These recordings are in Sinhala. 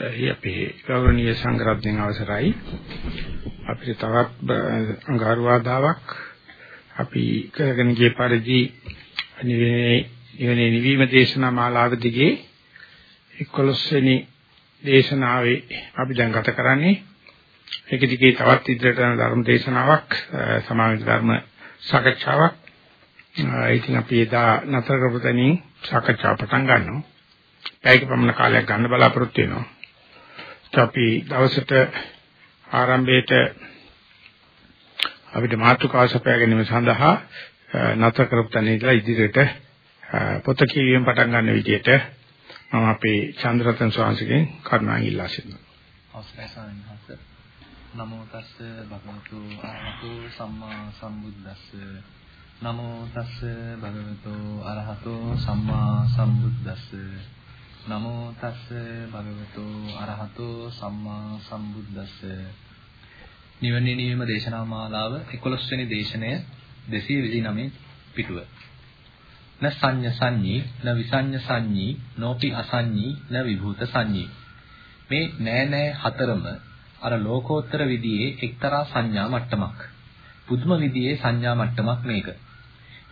ඒ අපේ ගෞරවනීය සංග්‍රහයෙන් අවසරයි. අපිට තවත් අඟහරුවාදාවක් අපි කරගෙන ගිය පරිදි නිවෙනේ නිවීම දේශනා මාලාව දිගේ 11 වෙනි දේශනාවේ අපි දැන් ගත කරන්නේ. ඒක දිගේ තවත් ඉදිරියට යන ධර්ම දේශනාවක් සමාජ ධර්ම සාකච්ඡාවක්. ඉතින් අපි එදා නතර කරපු තැනින් සාකච්ඡාව පටන් ගන්නවා. පැයක පමණ කාලයක් ගන්න බලාපොරොත්තු වෙනවා. අපි දවසට ආරම්භයේට අපිට මාතෘකාව සපයා ගැනීම සඳහා නතර කරපු තැන ඉඳලා ඉදිරියට පොත කියවීම පටන් ගන්න විදිහට මම අපේ චන්ද්‍රරතන ස්වාමීන් කරුණාවෙන් ඉල්ලා සිටිනවා. අවසරයි සාමිහස. නමෝ තස්ස භගවතු ආරහතු සම්මා සම්බුද්දස්ස නමෝ තස්ස භගවතු අරහතෝ සම්මා සම්බුද්දස්ස නමෝ තස්ස භගවතු අරහතෝ සම්මා සම්බුද්දස්ස. නිවනේ නිවීම දේශනා මාලාව 11 වෙනි දේශනය 229 පිටුව. න සංඤ සංඤී න විසඤ්ඤ සංඤී නෝපි අසංඤී න විභූත සංඤී මේ නෑ නෑ හතරම අර ලෝකෝත්තර විදියේ එක්තරා සංඥා මට්ටමක්. පුදුම විදියේ සංඥා මට්ටමක් මේක.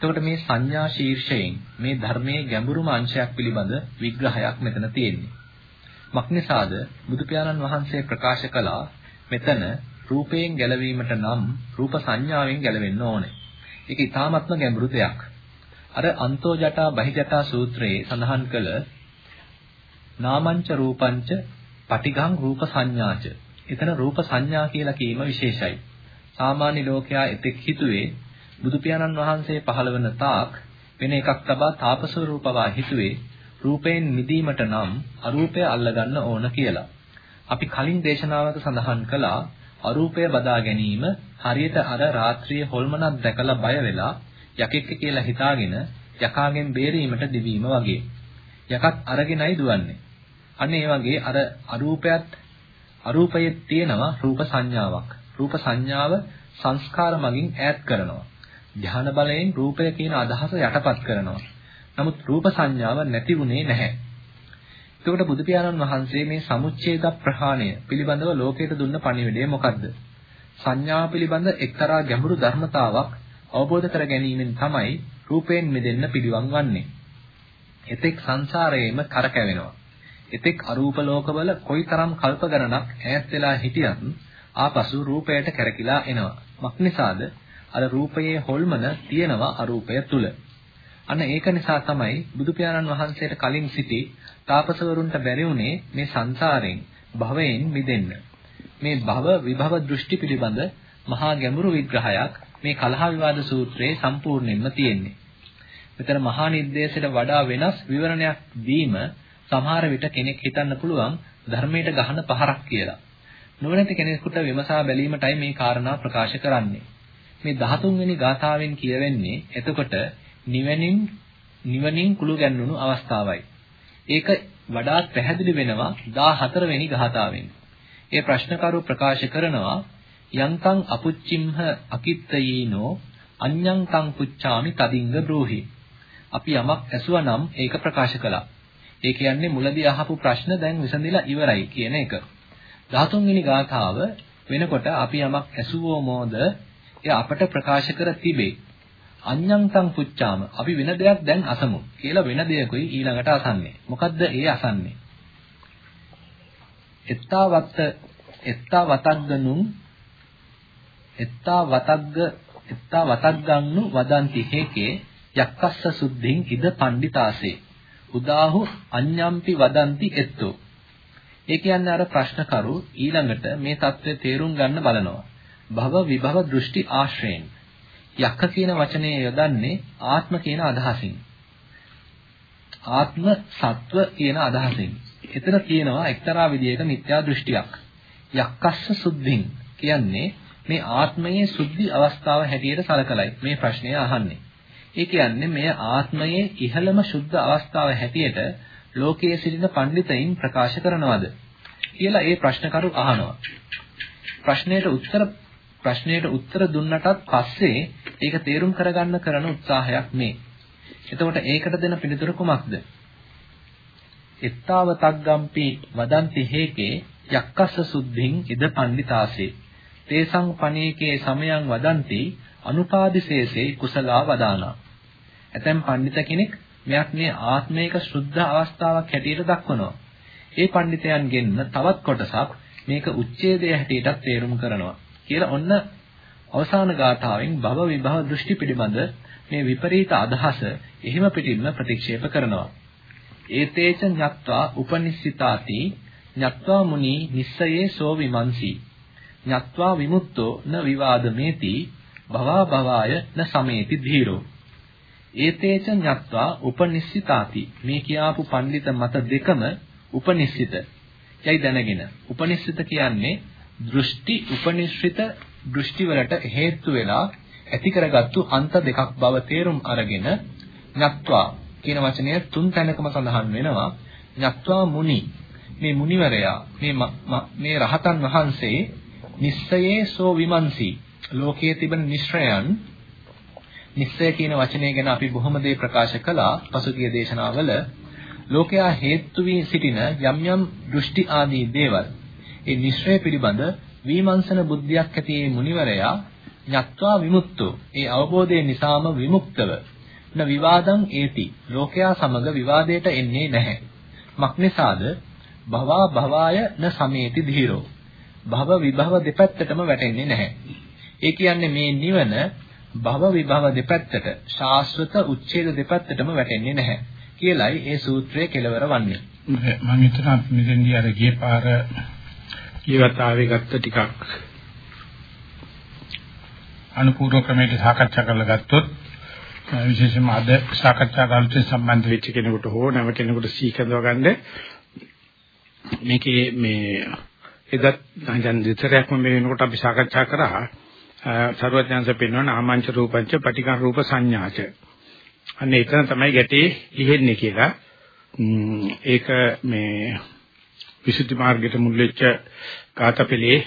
එතකොට මේ සංඥා ශීර්ෂයෙන් මේ ධර්මයේ ගැඹුරුම අංශයක් පිළිබඳ විග්‍රහයක් මෙතන තියෙන්නේ. මක්නිසාද බුදු පියාණන් වහන්සේ ප්‍රකාශ කළා මෙතන රූපයෙන් ගැලවීමට නම් රූප සංඥාවෙන් ගැලවෙන්න ඕනේ. ඒක ඊ타ත්ම ගැඹුරු දෙයක්. අර අන්තෝ ජටා බහි ජටා සූත්‍රයේ සඳහන් කළ නාමංච රූපංච පටිඝං රූප සංඥාච. එතන රූප සංඥා කියලා කීම විශේෂයි. සාමාන්‍ය ලෝකයා එතෙක් හිතුවේ බුදු පියාණන් වහන්සේ පහළ වන තාක් වෙන එකක් තබා තාපසවරු පවා හිතුවේ රූපයෙන් මිදීමට නම් අරූපය අල්ලගන්න ඕන කියලා. අපි කලින් දේශනාවක සඳහන් කළා අරූපය බදා ගැනීම හරියට අර රාත්‍රියේ හොල්මනක් දැකලා බය වෙලා යකෙක් කියලා හිතාගෙන යකාගෙන් බේරීමට දිවීම වගේ. යකත් අරගෙනයි දුවන්නේ. අන්න ඒ වගේ අර අරූපයත් අරූපයේ තියෙනවා රූප සංඥාවක්. රූප සංඥාව සංස්කාර මගින් ඈත් කරනවා. ධ්‍යාන බලයෙන් රූපය කියන අදහස යටපත් කරනවා. නමුත් රූප සංඥාව නැති වුණේ නැහැ. එතකොට බුදු පියාණන් වහන්සේ මේ සමුච්ඡේද ප්‍රහාණය පිළිබඳව ලෝකයට දුන්න පණිවිඩය මොකද්ද? සංඥා පිළිබඳ එක්තරා ගැඹුරු ධර්මතාවක් අවබෝධ කර ගැනීමෙන් තමයි රූපයෙන් මිදෙන්න පිළිවන් වන්නේ. එතෙක් සංසාරයේම කරකැවෙනවා. එතෙක් අරූප ලෝකවල කොයිතරම් කල්ප ගණනක් ඈත් වෙලා හිටියත් ආපසු රූපයට කැරකිලා එනවා. මක්නිසාද අර රූපයේ හොල්මන තියෙනවා අරූපය තුල. අන්න ඒක නිසා තමයි බුදු වහන්සේට කලින් සිටි තාපසවරුන්ට බැරි මේ සංසාරයෙන් භවයෙන් මිදෙන්න. මේ භව විභව දෘෂ්ටි පිළිබඳ මහා ගැඹුරු විග්‍රහයක් මේ කලහ විවාද සූත්‍රයේ සම්පූර්ණයෙන්ම තියෙන්නේ. මෙතන මහා නිද්දේශයට වඩා වෙනස් විවරණයක් දීම සමහර විට කෙනෙක් හිතන්න පුළුවන් ධර්මයට ගහන පහරක් කියලා. නොවනති කෙනෙකුට විමසා බැලීමටයි මේ කාරණා ප්‍රකාශ කරන්නේ. මේ 13 වෙනි ගාථාවෙන් කියවෙන්නේ එතකොට නිවනින් නිවනින් කුළු ගැන්වුණු අවස්ථාවයි. ඒක වඩාත් පැහැදිලි වෙනවා 14 වෙනි ගාථාවෙන්. ඒ ප්‍රශ්නකරු ප්‍රකාශ කරනවා යන්තං අපුච්චිම්හ අකිත්තයීනෝ අඤ්ඤං තං පුච්චාමි තදින්ග බ්‍රෝහි. අපි යමක් ඇසුවා නම් ඒක ප්‍රකාශ කළා. ඒ කියන්නේ මුලදී අහපු ප්‍රශ්න දැන් විසඳිලා ඉවරයි කියන එක. 13 වෙනි ගාථාව වෙනකොට අපි යමක් ඇසුවෝ මොද එය අපට ප්‍රකාශ කර තිබේ. අඤ්ඤංතං පුච්චාම අපි වෙන දෙයක් දැන් අසමු කියලා වෙන දෙයකුයි ඊළඟට අසන්නේ. මොකද්ද ඒ අසන්නේ? එත්තා වත්ත එත්තා වතග්ගනුන් එත්තා වතග්ග එත්තා වතග්ගන්නු වදන්ති හේකේ යක්කස්ස සුද්ධින් ඉද පණ්ඩිතාසේ උදාහු අඤ්ඤම්පි වදන්ති එත්තෝ ඒ කියන්නේ අර ප්‍රශ්නකරු ඊළඟට මේ தත්ත්වය තේරුම් ගන්න බලනවා භව විභව දෘෂ්ටි ආශ්‍රයෙන්. යක්ක කියන වචනේ යොදන්නේ ආත්ම කියන අදහසින්. ආත්ම සත්ව කියන අදහසින්. එතන තියෙනවා එක්තරා විදියක මිත්‍යා දෘෂ්ටියක්. යක්කස්ස සුද්ධින් කියන්නේ මේ ආත්මයේ සුද්ධි අවස්ථාව හැටියට සලකලයි මේ ප්‍රශ්නය අහන්නේ. ඒ කියන්නේ මේ ආත්මයේ ඉහළම සුද්ධ අවස්ථාව හැටියට ලෝකයේ සිටින පඬිතයින් ප්‍රකාශ කරනවද කියලා ඒ ප්‍රශ්නකරු අහනවා. ප්‍රශ්නයට උත්තර ප්‍රශ්නයට උත්තර දුන්නටත් පස්සේ ඒක තේරුම් කරගන්න කරන උත්සාහයක් මේ. එතකොට ඒකට දෙන පිළිතුර කුමක්ද? එත්තාව තග්ගම්පි වදන්ති හේකේ යක්කස්ස සුද්ධින් ඉද පණ්ඩිතාසේ තේසං පණේකේ සමයං වදන්ති අනුපාදිශේසේ කුසලා වදානා ඇතැම් පඬිත කෙනෙක් මෙයක් මේ ආත්මයක ශුද්ධ අවස්ථාවක් හැටියට දක්වනවා ඒ පඬිතයන්ගෙන් තවත් කොටසක් මේක උච්ඡේදය හැටියට තේරුම් කරනවා කියලා ඔන්න අවසාන ගාථාවෙන් භව විභව දෘෂ්ටි පිළිබඳ මේ විපරීත අදහස එහිම පිටින්ම ප්‍රතික්ෂේප කරනවා. ඒතේච ඤත්වා උපනිස්සිතාති ඤත්වා මුනි නිස්සයේ සෝ විමන්සි. ඤත්වා විමුක්තෝ න විවාදමේති භවා භවාය න සමේති ධීරෝ. ඒතේච ඤත්වා උපනිස්සිතාති මේ කියාපු පඬිත මත දෙකම උපනිස්සිත. යයි දැනගෙන උපනිස්සිත කියන්නේ දෘෂ්ටි උපනිශ්‍රිත දෘෂ්ටි වලට හේතු වෙලා ඇති කරගත්තු අන්ත දෙකක් බව තේරුම් අරගෙන ඤත්වා කියන වචනය තුන් තැනකම සඳහන් වෙනවා. ඤත්වා මුනි. මේ මුනිවරයා මේ මේ රහතන් වහන්සේ නිස්සයේ සෝ විමන්සි. ලෝකයේ තිබෙන නිශ්‍රයන් නිස්සය කියන වචනය ගැන අපි බොහොම දේ ප්‍රකාශ කළා පසුගිය දේශනාවල. ලෝකයා හේතු වී සිටින යම් යම් දෘෂ්ටි ආදී දේවල්. ඒ නිශ්‍රය පිළිබඳ විමර්ශන බුද්ධියක් ඇති මේ මුනිවරයා ඤත්වා විමුක්තෝ. ඒ අවබෝධය නිසාම විමුක්තව. න විවාදං ඒති. ලෝකයා සමග විවාදයට එන්නේ නැහැ. මක්නිසාද භවා භවාය න සමේති ධීරෝ. භව විභව දෙපැත්තටම වැටෙන්නේ නැහැ. ඒ කියන්නේ මේ නිවන භව විභව දෙපැත්තට ශාස්ත්‍රත උච්ඡේද දෙපැත්තටම වැටෙන්නේ නැහැ කියලයි ඒ සූත්‍රයේ කෙලවර වන්නේ. මම හිතනවා මෙතෙන්දී අර ගියේ පාර ඊවතාවේ ගත්ත ටිකක්. අනුපූර්ව ක්‍රමයට සාකච්ඡා කරලා ගත්තොත් විශේෂයෙන්ම අද සාකච්ඡා කාලට සම්බන්ධ වෙච්ච කෙනෙකුට හෝ නැව කෙනෙකුට සීකඳව ගන්න මේකේ මේ එදත් දැන් දෙතරයක්ම මේ වෙනකොට අපි සාකච්ඡා කරා. සර්වඥාන්ස පෙන්වන ආමංච රූපංච පටිඝ රූප සංඥාච. අන්න එතන තමයි ගැටේ ලිහෙන්නේ කියලා. ඒක මේ විසුද්ධි මාර්ගයට මුල් වෙච්ච කාතපෙලේ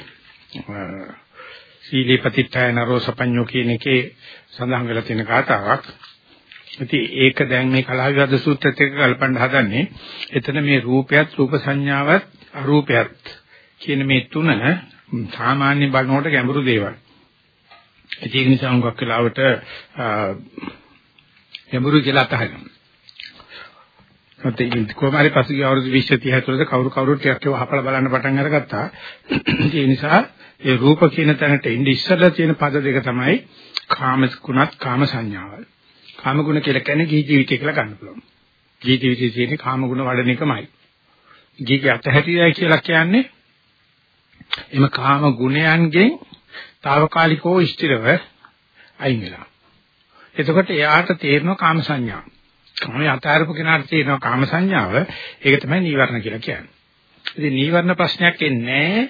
සීලේ ප්‍රතිත්‍යය නරෝසපඤ්ඤෝ කියන එකේ සඳහන් වෙලා තියෙන කාතාවක්. ඉතින් ඒක දැන් මේ කලහවිවාද සූත්‍රයත් එක්ක කල්පන්න හදන්නේ. එතන මේ රූපයත් රූප සංඥාවත් අරූපයත් කියන මේ තුන සාමාන්‍ය බලනකොට ගැඹුරු දේවල්. ඒක නිසා හුඟක් වෙලාවට ගැඹුරු කියලා අතහරිනවා. නැත්නම් කොහොම හරි පසුගිය අවුරුදු 20 30 ඇතුළත කවුරු කවුරු ටිකක් ඒවා හපලා බලන්න පටන් අරගත්තා. ඒ නිසා ඒ රූප කියන තැනට ඉඳි ඉස්සරලා තියෙන පද දෙක තමයි කාම ගුණත් කාම සංඥාවල්. කාම ගුණ කියලා කියන්නේ ගිහි ජීවිතය කියලා ගන්න පුළුවන්. ගිහි ජීවිතයේ තියෙන කාම ගුණ වඩන එකමයි. ගිහිගේ අතහැරියයි කියලා කියන්නේ එම කාම ගුණයන්ගෙන් తాවකාලිකව ස්ථිරව අයින් වෙලා. එතකොට එයාට තේරෙනවා කාම සංඥා. කාමයේ අතාරපු කෙනාට තියෙනවා කාම සංඥාව. ඒක තමයි නීවරණ කියලා කියන්නේ. ඉතින් නීවරණ ප්‍රශ්නයක් එන්නේ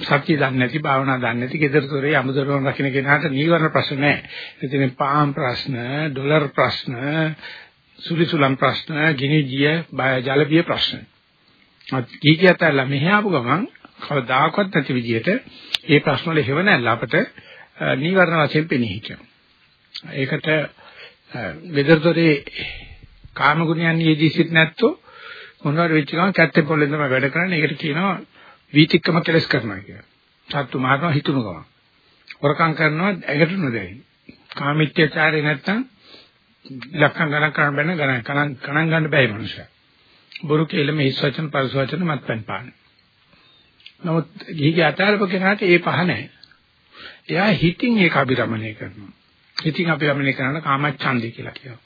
සත්‍ය දන්නේ නැති භාවනා දන්නේ නැති gedarathore යමුදරවන් රකින්න කෙනාට නීවරණ ප්‍රශ්න නැහැ. ඉතින් පාම් ප්‍රශ්න, ඩොලර් ප්‍රශ්න, සුලිසුලම් ප්‍රශ්න, ගිනිජිය, ජල බිය ප්‍රශ්න. කීකියතලා මෙහි ආපු ගමන් කවදාකවත් නැති විදිහට මේ ප්‍රශ්න වල හේව නැල්ල අපිට නීවරණ වශයෙන් පෙනී හිටිනවා. ඒකට වෙදර්තොරේ කාම ගුණයන් යෙදී සිට නැත්තෝ මොනවාර වෙච්ච ගමන් කැත්තේ පොල්ලෙන් තමයි වැඩ කරන්නේ. ඒකට කියනවා වීතික්කම කෙලස් කරනවා කියලා. සත්තු මාරනවා හිතුණු ගමන්. වරකම් කරනවා ඇඟට නොදැයි. කාමීත්‍යචාරේ නැත්තම් ලක්ෂණ ගණන් කරන්න බෑ ගණන් ගණන් ගණන් ගන්න බෑ මනුස්සයා. බොරු කෙලම හිස් වචන පරිස වචන මත්පැන් පාන. නමුත් ගිහිගේ අතාරප කෙනාට ඒ පහ නැහැ. එයා හිතින් ඒක අභිරමණය කරනවා. ඉතින් අපි ගමනේ කරන කාමච්ඡන්දේ කියලා කියනවා.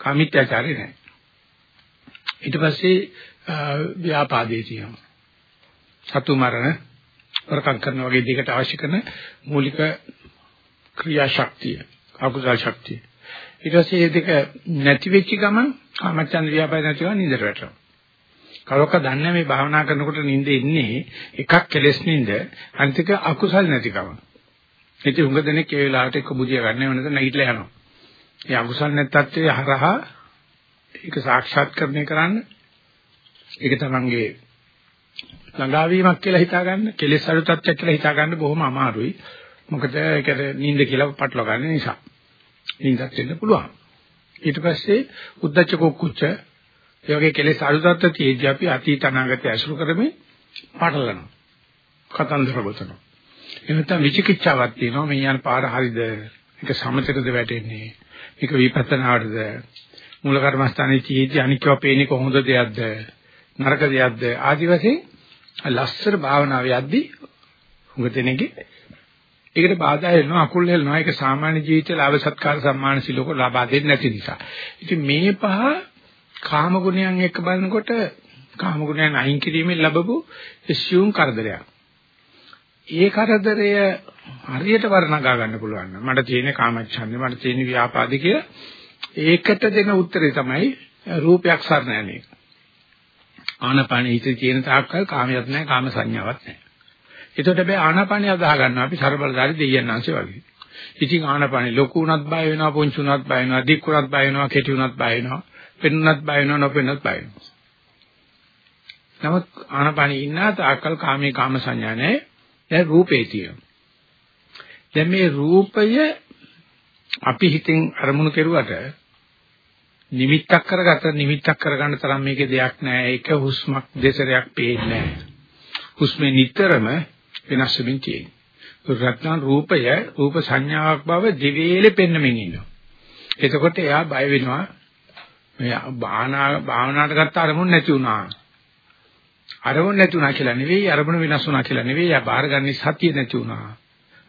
කාමීත්‍යචාරය නෑ. ඊට පස්සේ ව්‍යාපාදේ තියෙනවා. සතු මරණ වරකම් කරන වගේ දෙයකට අවශ්‍ය කරන මූලික ක්‍රියා ශක්තිය, අකුසල ශක්තිය. ඊට පස්සේ මේ දෙක නැති වෙච්ච ගමන් කාමච්ඡන්ද ව්‍යාපාද නැති ගමන් නින්දට වැටෙනවා. කවක දන්නේ මේ භාවනා කරනකොට නිින්ද එන්නේ එකක් කෙලස් නිින්ද අනිත් එක අකුසල් නැතිකම. ඉතින් උඟ දෙනෙක් ඒ වෙලාවට එක්ක බුදිය ගන්න වෙනද නැගිටලා යනවා. ඒ අකුසල් නැත්තත්වයේ හරහා ඒක සාක්ෂාත්කරණය කරන්න ඒක තමංගේ ළඟාවීමක් කියලා හිතාගන්න, කෙලෙස් අඩු තත්ත්වයක් කියලා හිතාගන්න බොහොම අමාරුයි. මොකද ඒකට නිින්ද කියලා පටලවා ගන්න නිසා. නිින්දක් වෙන්න පුළුවන්. ඊට පස්සේ උද්දච්ච කුක්කුච්ච ඒ වගේ කෙලෙස් අනුසත්ත්‍ය තියෙද්දී අපි අතීත අනාගතය අසුරු කරමින් පටලනවා. කතන්දර ගොතනවා. එහෙම නැත්නම් විචිකිච්ඡාවක් තියෙනවා මේ යන පාර හරිද? ඒක සමතකද වැටෙන්නේ? ඒක විපස්සනාවටද? මූල කර්මස්ථානයේ තියෙද්දී අනික්කව පේන්නේ කොහොමද දෙයක්ද? නරක දෙයක්ද? ආදි වශයෙන් ලස්සර භාවනාව යද්දී හුඟ දෙනෙක්ගේ ඒකට බාධා වෙනවා අකුල් හෙලනවා ඒක සාමාන්‍ය ජීවිතේ ලාභ සත්කාර සම්මාන සිලෝක ලබා දෙන්නේ නැති නිසා. ඉතින් මේ පහ කාම ගුණයන් එක්ක බලනකොට කාම ගුණයන් අයින් කිරීමෙන් ලැබපු assume කරදරයක්. ඒ කරදරය හරියට වර්ණගා ගන්න පුළුවන්. මට තියෙන කාමච්ඡන්දේ මට තියෙන ව්‍යාපාදේ කියලා ඒකට දෙන උත්තරේ තමයි රූපයක් සරණ යන එක. ආනපාන හිතේ තියෙන තාක්කල් කාමයක් නැහැ කාම සංඥාවක් නැහැ. එතකොට හැබැයි ආනාපානිය අදාහ ගන්නවා අපි ਸਰබලදාරි දෙයයන් ආංශය වගේ. ඉතින් ආනාපානිය ලොකු උනත් බය වෙනවා, පොන්චු උනත් බය වෙනවා, දික් උනත් බය වෙනවා, කෙටි උනත් බය වෙනවා, පෙන්නුනත් බය වෙනවා, නොපෙන්නුනත් බය වෙනවා. නමුත් ආනාපානිය ඉන්න තාකල් කාමයේ කාම සංඥා නැහැ. දැන් රූපේ තියෙනවා. දැන් මේ රූපය අපි හිතෙන් අරමුණු කෙරුවට නිමිත්තක් කරගත්ත නිමිත්තක් කරගන්න තරම් මේකේ දෙයක් නැහැ. ඒක හුස්මක් දෙසරයක් පේන්නේ නැහැ. හුස්මේ නිතරම වෙනස් වෙමින් තියෙනවා. රත්න රූපය රූප සංඥාවක් බව දිවේලෙ පෙන්නමින් ඉන්නවා. එතකොට එයා බය වෙනවා. මේ භාවනා භාවනාවට ගත්ත අරමුණ නැති වුණා. අරමුණ නැති වුණා කියලා නෙවෙයි අරමුණ වෙනස් වුණා කියලා නෙවෙයි. එයා බාරගන්නේ සතිය නැති වුණා.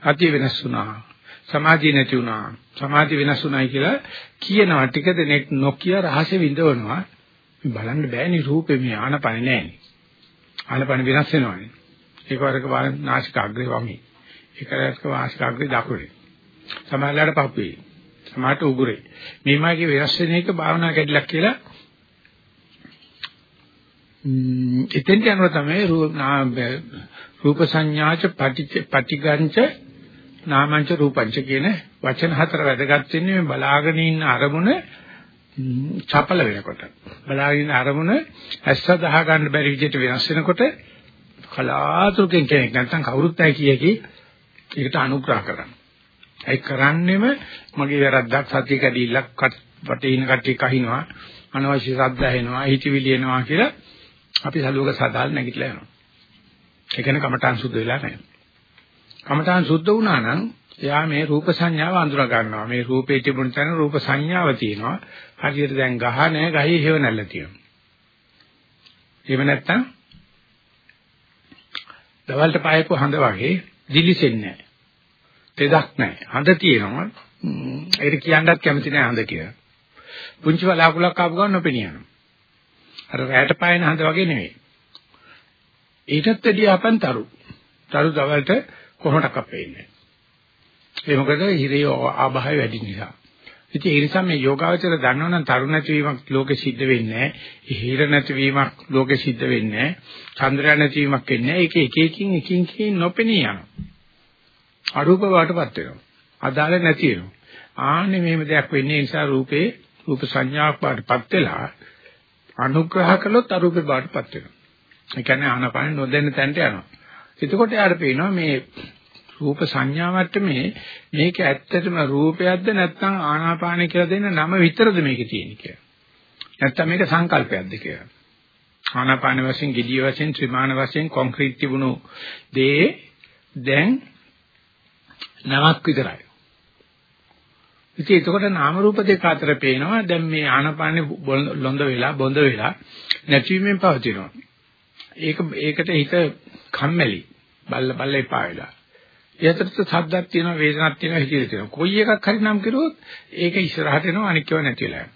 සතිය වෙනස් වුණා. සමාධිය නැති වුණා. සමාධිය වෙනස් වුණායි කියලා කියනවා ටික දෙනෙක් නොකිය රහස විඳවනවා. මේ බලන්න බෑනේ රූපේ මේ ආනපන නෑනේ. ආනපන වෙනස් වෙනවානේ. ඒක වරක නාසික අග්‍රේ වමේ. ඒකරක වාසික අග්‍රේ දකුණේ. සමහරලාට පපුවේ. සමහරට උගුරේ. මේ මාගේ වෙනස් වෙන එක භාවනා කැඩිලක් කියලා එතෙන් යනවා තමයි රූප සංඥාච පටිච්ච පටිගංච නාමංච රූපංච කියන වචන හතර වැදගත් වෙන්නේ මේ බලාගෙන ඉන්න අරමුණ චපල වෙනකොට බලාගෙන ඉන්න අරමුණ ඇස්ස දහ ගන්න බැරි විදිහට වෙනස් වෙනකොට කලාතුරකින් කෙනෙක් නැත්තම් කවුරුත් නැහැ කියකි ඒකට අනුග්‍රහ කරන්න. ඒ කරන්නේම මගේ වැරද්දක් සත්‍ය කැඩිල්ලක් වටේ ඉන්න කට්ටිය කහිනවා අනවශ්‍ය ශබ්ද ඇහෙනවා හිතවිලි එනවා කියලා අපි සලුවක සදාල් නැගිටලා යනවා. ඒ කියන්නේ කමඨාන් සුද්ධ වෙලා නැහැ. කමඨාන් සුද්ධ වුණා නම් එයා මේ රූප සංඥාව අඳුර ගන්නවා. මේ රූපේ තිබුණ තැන රූප සංඥාව තියෙනවා. හරියට දැන් ගහ නැහැ ගහේ හේව නැල්ල තියෙනවා. එහෙම නැත්තම් දවල්ට පායපු හඳ වගේ දිලිසෙන්නේ නැහැ. තෙදක් නැහැ. හඳ තියෙනවා. ඒකට කියන්නත් කැමති නැහැ හඳ කියලා. පුංචි වලාකුලක් ආපු ගමන් නොපෙනියනවා. අර රැයට පායන හඳ වගේ නෙවෙයි. ඊටත් වැඩිය අපන්තරු. තරු දවල්ට කොහොමඩක් අපේන්නේ. ඒ මොකද හිරේ ආභාය වැඩි නිසා. ඉතින් ඒ නිසා මේ යෝගාවචර දන්නවනම් තරු නැතිවීමක් ලෝකෙ සිද්ධ වෙන්නේ නැහැ. හිර නැතිවීමක් ලෝකෙ සිද්ධ වෙන්නේ නැහැ. චන්ද්‍රය නැතිවීමක් වෙන්නේ නැහැ. ඒක එක එකකින් එකින් එකින් නොපෙනී යනවා. අරූප වටපත් වෙනවා. අදාළ නැති වෙනවා. ආන්නේ මෙහෙම දෙයක් වෙන්නේ නිසා රූපේ රූප සංඥාවක් වටපත් වෙලා අනුග්‍රහ කළොත් අරූපේ වටපත් වෙනවා. ඒ කියන්නේ ආනපාන නොදැන්න තැනට යනවා. එතකොට යාට පේනවා මේ රූප සංඥාවට මේ මේක ඇත්තටම රූපයක්ද නැත්නම් ආනාපාන කියලා දෙන්න නම විතරද මේකේ තියෙන්නේ කියලා. නැත්නම් මේක සංකල්පයක්ද කියලා. ආනාපාන වශයෙන්, ගිඩිය වශයෙන්, ත්‍රිමාන වශයෙන් කොන්ක්‍රීට් තිබුණු දේ දැන් නමක් විතරයි. ඉතින් එතකොට නාම රූප දෙක අතර පේනවා දැන් මේ ආනාපානේ ලොඳ වෙලා බොඳ වෙලා නැතිවීමෙන් පවතිනවා. ඒක ඒකට හිත කම්මැලි බල්ල බල්ල එපා වෙලා. ඒ අතරත් සද්දක් තියෙනවා වේදනක් තියෙනවා හිතේ තියෙනවා. කොයි එකක් හරි නම් කරුවොත් ඒක ඉස්සරහට එනවා අනික් ඒවා නැති වෙලා යනවා.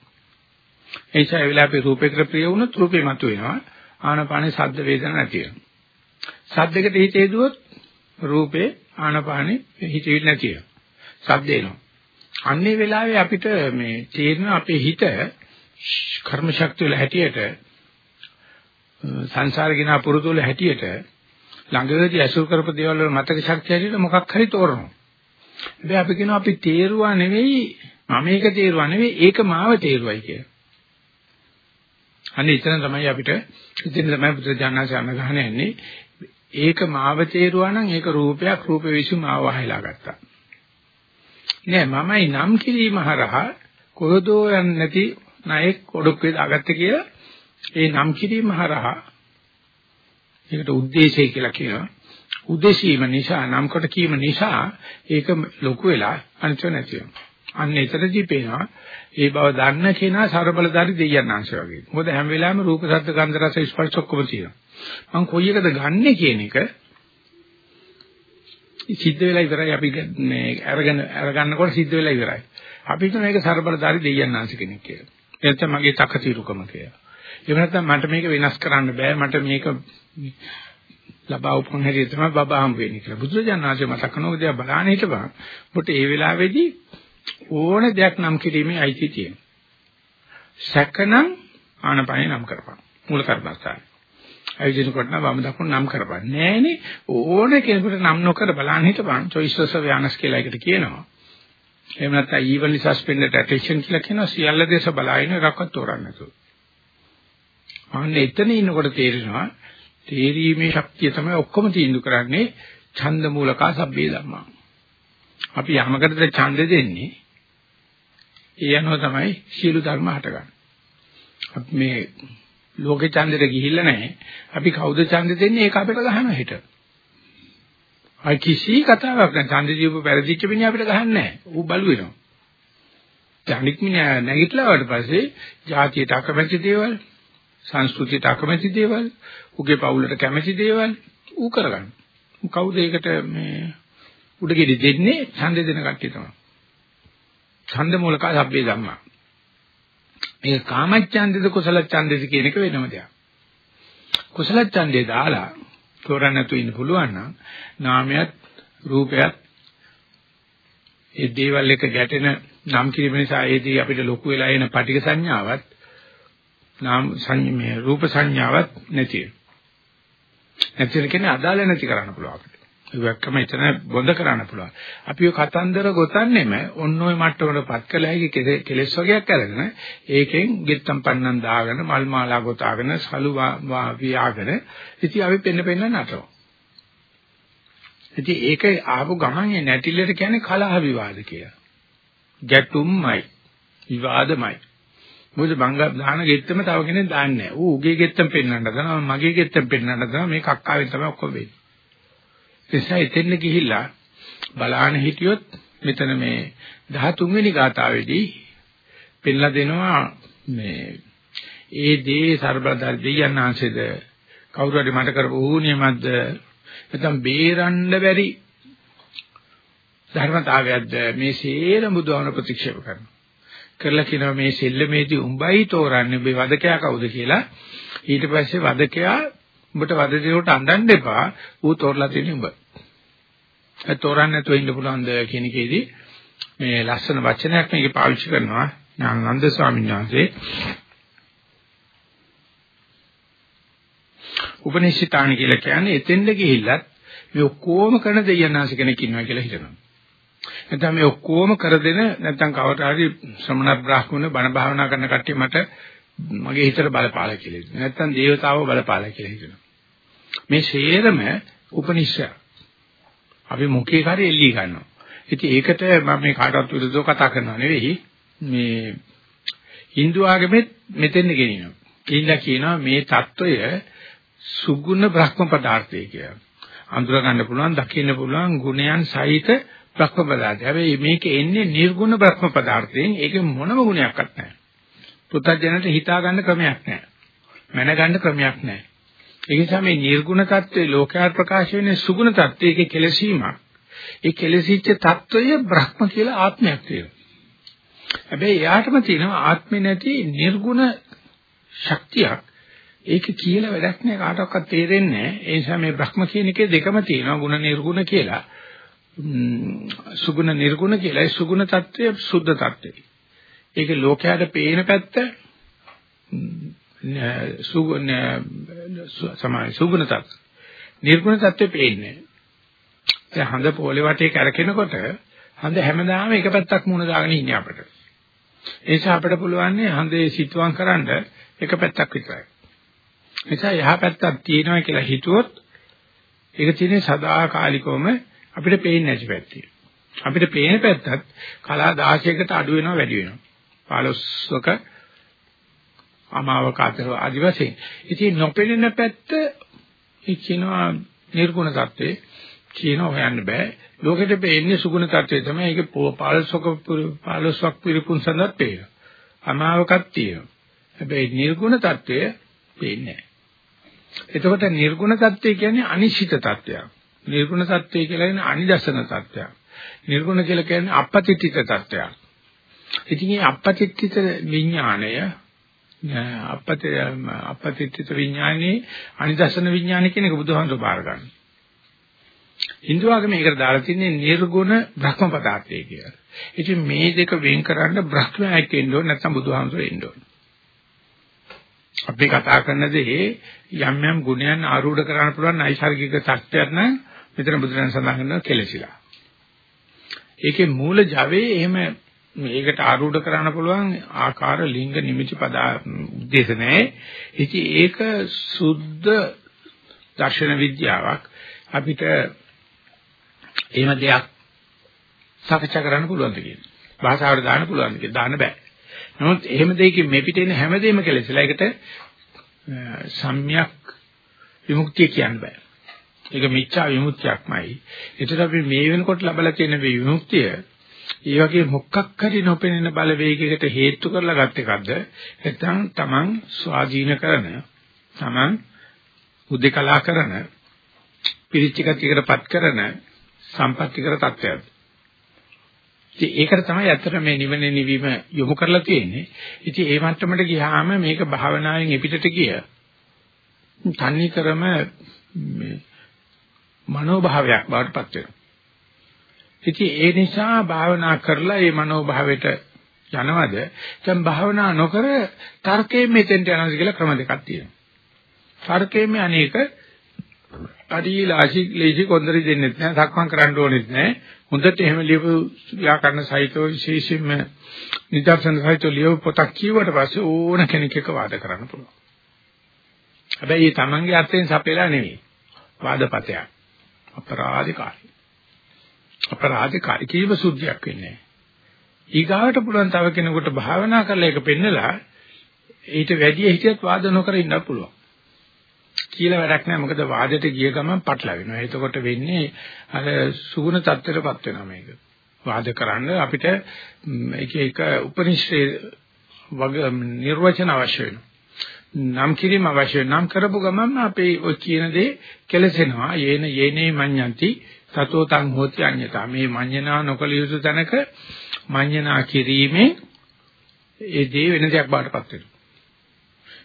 ඒ නිසා ඒ වෙලාවේ රූපේකට ප්‍රිය වුණොත් රූපේ මතුවෙනවා. ආනපානේ සද්ද වේදන නැති වෙනවා. සද්දයකට හිත හේදුවොත් රූපේ ආනපානේ හිතෙවිල් නැති වෙනවා. සද්ද එනවා. අන්නේ වෙලාවේ අපිට මේ තේරෙන අපේ හිත කර්ම ශක්තිය වල හැටියට සංසාරේ ගිනා පුරුදු වල හැටියට ළඟදී ඇසුරු කරපු දේවල් වල මතක ශක්තිය ඇරියට මොකක් හරි තෝරනවා. හැබැයි අපි කියනවා අපි තේරුවා නෙවෙයි මම මේක තේරුවා නෙවෙයි ඒක මාව තේරුවයි කියලා. අනේ එතන තමයි අපිට ඉතින් තමයි බුදුජානනාංශ අනගහන යන්නේ. ඒක මාව තේරුවා නම් ඒක රූපයක් රූප විසු මාව වහලා ගත්තා. නෑ මමයි නම් කිරීම හරහා කොහොදෝ යන්නේ නැති ණයෙක් ඔඩොක්කේ දාගත්තේ කියලා ඒ නම් කිරීම හරහා ඒකට ಉದ್ದೇಶය කියලා කියනවා. උදෙසීම නිසා නම් කොට කීම නිසා ඒක ලොකු වෙලා අනිත්‍ය නැති වෙනවා. අන්න එතනදී පේනවා ඒ බව දන්න කෙනා ਸਰබලධාරි දෙයයන් අංශ වගේ. මොකද හැම වෙලාවෙම රූප, ශබ්ද, ගන්ධ, රස, ස්පර්ශ ඔක්කොම තියෙනවා. මං කොයි එකද ගන්නෙ කියන එක සිද්ධ වෙලා ඉවරයි අපි මේ අරගෙන අරගන්නකොට සිද්ධ වෙලා ඉවරයි. අපි හිතන මේක ਸਰබලධාරි දෙයයන් ආංශ කෙනෙක් කියලා. එතන මගේ තකතිරුකම කියලා. එහෙම නැත්නම් මට මේක වෙනස් කරන්න බෑ මට මේක ලබා උපන් හැටි තමයි බබා හම් වෙන්නේ කියලා. බුදුරජාණන් වහන්සේ මතක් කරනවා දෙයක් බලන්න හිටපන්. ඔබට ඒ වෙලාවේදී ඕන දෙයක් නම් කිරීමේ අයිතිය තියෙනවා. සැකනම් ආනපනේ නම් කරපන්. මූල කර්මස්ථාන. අයිදිනකොට නම් වම දකුණ නම් කරපන්. නෑනේ ඕන කෙනෙකුට නම් නොකර බලන්න හිටපන්. choices of awareness කියලා එකට කියනවා. එහෙම නැත්නම් evenly suspended attention කියලා කියනවා. සියල්ල දේශ බලාගෙන එකක්වත් තෝරන්න නැතුව. අන්න එතන ඉන්නකොට තේරෙනවා තේරීමේ ශක්තිය තමයි ඔක්කොම තීන්දුව කරන්නේ ඡන්ද මූලකා සබ්බේ ධම්මා. අපි යමකටද ඡන්ද දෙන්නේ ඒ අනුව තමයි සියලු ධර්ම හටගන්නේ. අපි මේ ලෝකේ ඡන්දෙට ගිහිල්ලා නැහැ. අපි කවුද ඡන්ද දෙන්නේ ඒක අපිට ගහනවා හිට. අයි කිසි කතාවක් නැහැ. ඡන්ද දීපු පෙරදිච්ච මිනිහ අපිට ගහන්නේ නැහැ. ඌ බලු වෙනවා. ඡන්දික් මිනිහ නැගිටලා වට පස්සේ ජාතියට අකමැති දේවල් සංස්කෘතියට අකමැති දේවල්, උගේ පවුලට කැමැති දේවල් ඌ කරගන්න. කවුද ඒකට මේ උඩගෙඩි දෙන්නේ? ඡන්ද දෙන කට්ටිය තමයි. ඡන්ද මූලක සබ්බේ ධම්මා. මේ කාමච්ඡන්දද කුසල ඡන්දද කියන එක වෙනම දෙයක්. කුසල ඡන්දේ දාලා තෝරන්න නැතුව ඉන්න පුළුවන් නම් නාමයක් රූපයක් ඒ දේවල් එක ගැටෙන නම් කිරීම නිසා ඒදී අපිට ලොකු වෙලා එන පටික සංඥාවත් නාම සංඥා රූප සංඥාවක් නැති වෙනවා. නැති කියන්නේ අදාළ නැති කරන්න පුළුවන් අපිට. ඒකම එතන බොඳ කරන්න පුළුවන්. අපි ඔය කතන්දර ගොතන්නේම ඔන්න ඔය මට්ටමකටපත් කළ හැකි කෙලෙස් වර්ගයක් අරගෙන ඒකෙන් ගෙත්තම් පන්නන් දාගෙන මල් මාලා ගොතාගෙන සලු වියාගෙන ඉතින් අපි පෙන්න පෙන්න නටනවා. ඉතින් ඒක ආපු ගමන් නැටිල්ලට කියන්නේ කලහ විවාද කියලා. ගැටුම්මයි විවාදමයි. මොකද මංග දාන ගෙත්තම තව කෙනෙක් දාන්නේ නැහැ. ඌ උගේ ගෙත්තම පෙන්වන්නට දනවා මගේ ගෙත්තම පෙන්වන්නට දනවා මේ කක්කාවෙන් තමයි ඔක්කොම වෙන්නේ. ඒ නිසා එතෙන්න ගිහිල්ලා බලාන හිටියොත් මෙතන මේ 13 වෙනි ගාථාවේදී පෙන්ලා දෙනවා මේ ඒ දේ ਸਰබලදාරි දෙයයන් ආංශෙද කවුරු හරි මට කරපු ඌනියමක්ද නැත්නම් බේරන්න බැරි ධර්මතාවයක්ද මේ සේරම බුදුහාම ප්‍රතික්ෂේප කරනවා. කරලා කියනවා මේ සෙල්ලමේදී උඹයි තෝරන්නේ ඔබේ වදකයා කවුද කියලා. ඊට පස්සේ වදකයා උඹට වද දෙනකොට අඬන්න එපා. ඌ තෝරලා තියෙන්නේ උඹ. තෝරන්න නැතුව ඉන්න පුළුවන්ද කියන එකේදී මේ ලස්සන වචනයක් මේකේ පාවිච්චි කරනවා ඥානানন্দ ස්වාමීන් වහන්සේ උපනිෂිතාණ කියලා කියන්නේ එතෙන්ද ගිහිල්ලත් මේ ඔක්කොම කරන දෙයන්නාස කෙනෙක් ඉන්නවා කියලා හිතනවා. නැත්නම් මේ ඔක්කොම කර දෙන නැත්නම් කවදා හරි ශ්‍රමණ බ්‍රාහ්මණ බණ භාවනා කරන කට්ටිය මට මගේ හිතට බලපාලා කියලා හිතනවා. නැත්නම් දේවතාවෝ බලපාලා කියලා හිතනවා. මේ ශේරම උපනිෂය අපි මොකේ කරේ එල්ලී ගන්නවා. ඉතින් ඒකට මම මේ කාටවත් විරුද්ධව කතා කරනවා නෙවෙයි. මේ Hindu ආගමෙත් මෙතෙන් ගෙනිනවා. කියලා කියනවා මේ தত্ত্বය සුගුණ බ්‍රහ්ම පදාර්ථය කියලා. අඳුර ගන්න පුළුවන්, දකින්න පුළුවන් ගුණයන් සහිත බ්‍රහ්ම පදාර්ථය. හැබැයි මේක එන්නේ නිර්ගුණ බ්‍රහ්ම පදාර්ථයෙන්. ඒකේ මොනම ගුණයක්වත් නැහැ. පුතත් ජනට හිතා ගන්න ක්‍රමයක් නැහැ. මැන ගන්න ක්‍රමයක් නැහැ. ඒ නිසා මේ නිර්ගුණ தત્ත්වය ලෝකයාට ප්‍රකාශ වෙන්නේ සුගුණ தત્ත්වයක කෙලසීමක්. ඒ කෙලසිච්ච தত্ত্বය බ්‍රහ්ම කියලා ආත්මයක් තියෙනවා. හැබැයි යාටම තියෙනවා ආත්මේ නැති නිර්ගුණ ශක්තියක්. ඒක කියලා වැඩක් නෑ කාටවත් තේරෙන්නේ නෑ. ඒ නිසා මේ බ්‍රහ්ම කියන එකේ දෙකම තියෙනවා ගුණ නිර්ගුණ කියලා. සුගුණ නිර්ගුණ කියලා. ඒ සුගුණ தত্ত্বය සුද්ධ தত্ত্বය. ඒක ලෝකයාට පේන පැත්ත සුගුණ සමාන සුගුණ තත් නිර්ගුණ තත්ත්වෙ පේන්නේ. දැන් හඳ පොලේ වටේ කැරකෙනකොට හඳ හැමදාම එක පැත්තක් මුණ දාගෙන ඉන්නේ අපිට. ඒ නිසා අපිට පුළුවන් හඳේ සිතුවම් කරන්න එක පැත්තක් විතරයි. නිසා යහ පැත්තක් තියෙනවා කියලා හිතුවොත් ඒක තියෙන්නේ සදාකාලිකවම අපිට පේන්නේ නැති පැත්තේ. අපිට පේන පැත්තත් කලා 16කට අඩු වෙනවා වැඩි වෙනවා. 15ක අමාවකාතර ආදි වශයෙන්. ඉතින් නොපෙනෙන පැත්ත ඒ කියනවා නිර්ගුණ தત્ත්වේ කියන හොයන්න බෑ. ලෝකෙට පෙන්නේ සුගුණ தત્ත්වේ තමයි. ඒක පාලසක පාලසක් පිරිපුන් සඳහත් පේන. අමාවකක් තියෙනවා. හැබැයි නිර්ගුණ தત્ත්වය පේන්නේ නෑ. එතකොට නිර්ගුණ தત્ත්වය කියන්නේ අනිශ්චිත தત્ත්වයක්. නිර්ගුණ தત્ත්වය කියලා කියන්නේ අනිදසන தત્ත්වයක්. නිර්ගුණ කියලා කියන්නේ අපපතිත්‍ිත தત્ත්වයක්. ඉතින් මේ අපපතිත්‍ිත විඥාණය අපපති අපපතිත්‍ිත විඥානේ අනිදසන විඥාන කියන එක බුදුහාමුදුරුවෝ බාර ගන්නවා. Hindu ආගමේ ඒකට දාලා තින්නේ නිර්ගුණ බ්‍රහ්ම පදාර්ථය කියලා. ඉතින් මේ දෙක වෙන් කරන්න බ්‍රහ්මයක් වෙන්න ඕන නැත්නම් බුදුහාමුදුරුවෝ එන්න ඕන. අපි කතා කරන දේ යම් යම් ගුණයන් ආරූඪ කරන්න පුළුවන් නයිසර්ගික තත්ත්වයක් නම් මෙතන බුදුරජාණන් සඳහන් කරනවා කෙලසිලා. ඒකේ මූල ජවයේ එහෙම මේකට ආරූඪ කරන්න පුළුවන් ආකාර ලිංග නිමිති පදා උද්දේශ නැහැ. ඉතින් ඒක සුද්ධ දර්ශන විද්‍යාවක් අපිට එහෙම දෙයක් සාකච්ඡා කරන්න පුළුවන් දෙයක්. භාෂාවට දාන්න පුළුවන් දෙයක්. දාන්න බෑ. නමුත් එහෙම දෙයකින් මේ පිටේ ඉන්න හැමදේම කෙලෙසලා ඒකට සම්‍යක් විමුක්තිය කියන්න බෑ. ඒක මිච්ඡා විමුක්තියක්මයි. ඒතර අපි මේ වෙනකොට ලබලා තියෙන මේ විමුක්තිය ඒ වගේ මොකක් හරි නොපෙනෙන බලවේගයකට හේතු කරලා ගත් එකක්ද නැත්නම් Taman ස්වාධීන කරන Taman උද්දකලා කරන පිරිචිකතියකටපත් කරන සම්පත්‍තිකර තත්ත්වයක්. ඉතින් ඒකට තමයි ඇත්තට මේ නිවන නිවීම යොමු කරලා තියෙන්නේ. ඉතින් ඒ මට්ටමට ගියාම මේක භාවනාවෙන් එපිටට ගිය තන්නේ කරම මේ මනෝභාවයක් බවට පත් වෙනවා. ඉතින් ඒ නිසා භාවනා කරලා මේ මනෝභාවයට යනවද? දැන් භාවනා නොකර තර්කයෙන් මෙතෙන්ට යනවාද කියලා ක්‍රම දෙකක් තියෙනවා. තර්කයෙන් අනේක අඩි ලාසි ලේසි කොන්දරි දෙන්නෙත් නෑ සක්මන් කරන්න ඕනෙත් නෑ හොඳට එහෙම ලියපු ව්‍යාකරණ සහිතව විශේෂයෙන්ම නිදර්ශන සහිතව ලියපු පොතක් කියවට පස්සේ ඕන කෙනෙක් එක්ක වාද කරන්න පුළුවන්. හැබැයි මේ Tamange අර්ථයෙන් සපෙලා නෙවෙයි වාදපතයක්. අපරාධිකාරී අපරාධිකාරී කීව සුද්ධියක් වෙන්නේ ඊගාවට පුළුවන් තව කෙනෙකුට භාවනා කරලා ඒක පෙන්නලා ඊට වැඩි හිතියත් වාද නොකර ඉන්න පුළුවන් කියලා වැඩක් නැහැ මොකද වාදයට ගිය ගමන් පටලවෙනවා. එතකොට වෙන්නේ අර සුගුණ தත්ත්වයටපත් වෙනවා මේක. වාද කරන්න අපිට එක එක උපනිෂේ වග නිර්වචන අවශ්‍ය වෙනවා. නම් කිරීම අවශ්‍ය නම් කරපු ගමන් අපේ ඔය කියන දේ කෙලසෙනවා. යේන යේනේ මඤ්ඤන්ති තතෝ තං හෝති අඤ්ඤතා. මේ මඤ්ඤනා නොකල යුතු තැනක මඤ්ඤනා කිරීමේ ඒ දේ වෙන දෙයක් බාටපත් වෙනවා.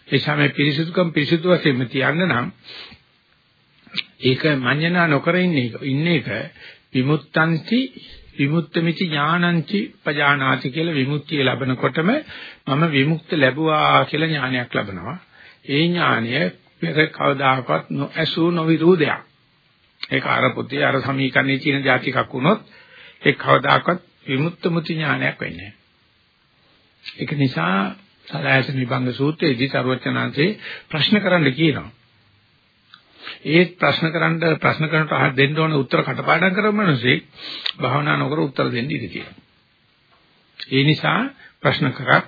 ඒ සමේ පිරිසුදුකම් පිරිසුදු වශයෙන්ම තියන්න නම් ඒක මඤ්ඤණා නොකර ඉන්නේ ඉන්නේ එක විමුක්තන්ති විමුක්තමිති ඥානංචි පජානාති කියලා විමුක්තිය ලැබනකොටම මම විමුක්ත ලැබුවා කියලා ඥානයක් ලැබනවා. ඒ ඥානය පෙර කවදාකවත් නොඇසූ නොවිරු දෙයක්. ඒක අර පොතේ අර සමීකරණයේ තියෙන જાති එකක් වුණොත් ඒ කවදාකවත් විමුක්ත මුති ඥානයක් වෙන්නේ නැහැ. ඒක නිසා සලයස නිබංග සූත්‍රයේදී සරුවචනාංශේ ප්‍රශ්න කරන්න කියනවා. ඒ ප්‍රශ්න කරන්න ප්‍රශ්න කරනට අහ දෙන්න ඕන උත්තර කටපාඩම් කරන මිනිස්සේ භාවනා නොකර උත්තර දෙන්න ඉඩ තියෙනවා. ඒ නිසා ප්‍රශ්න කරා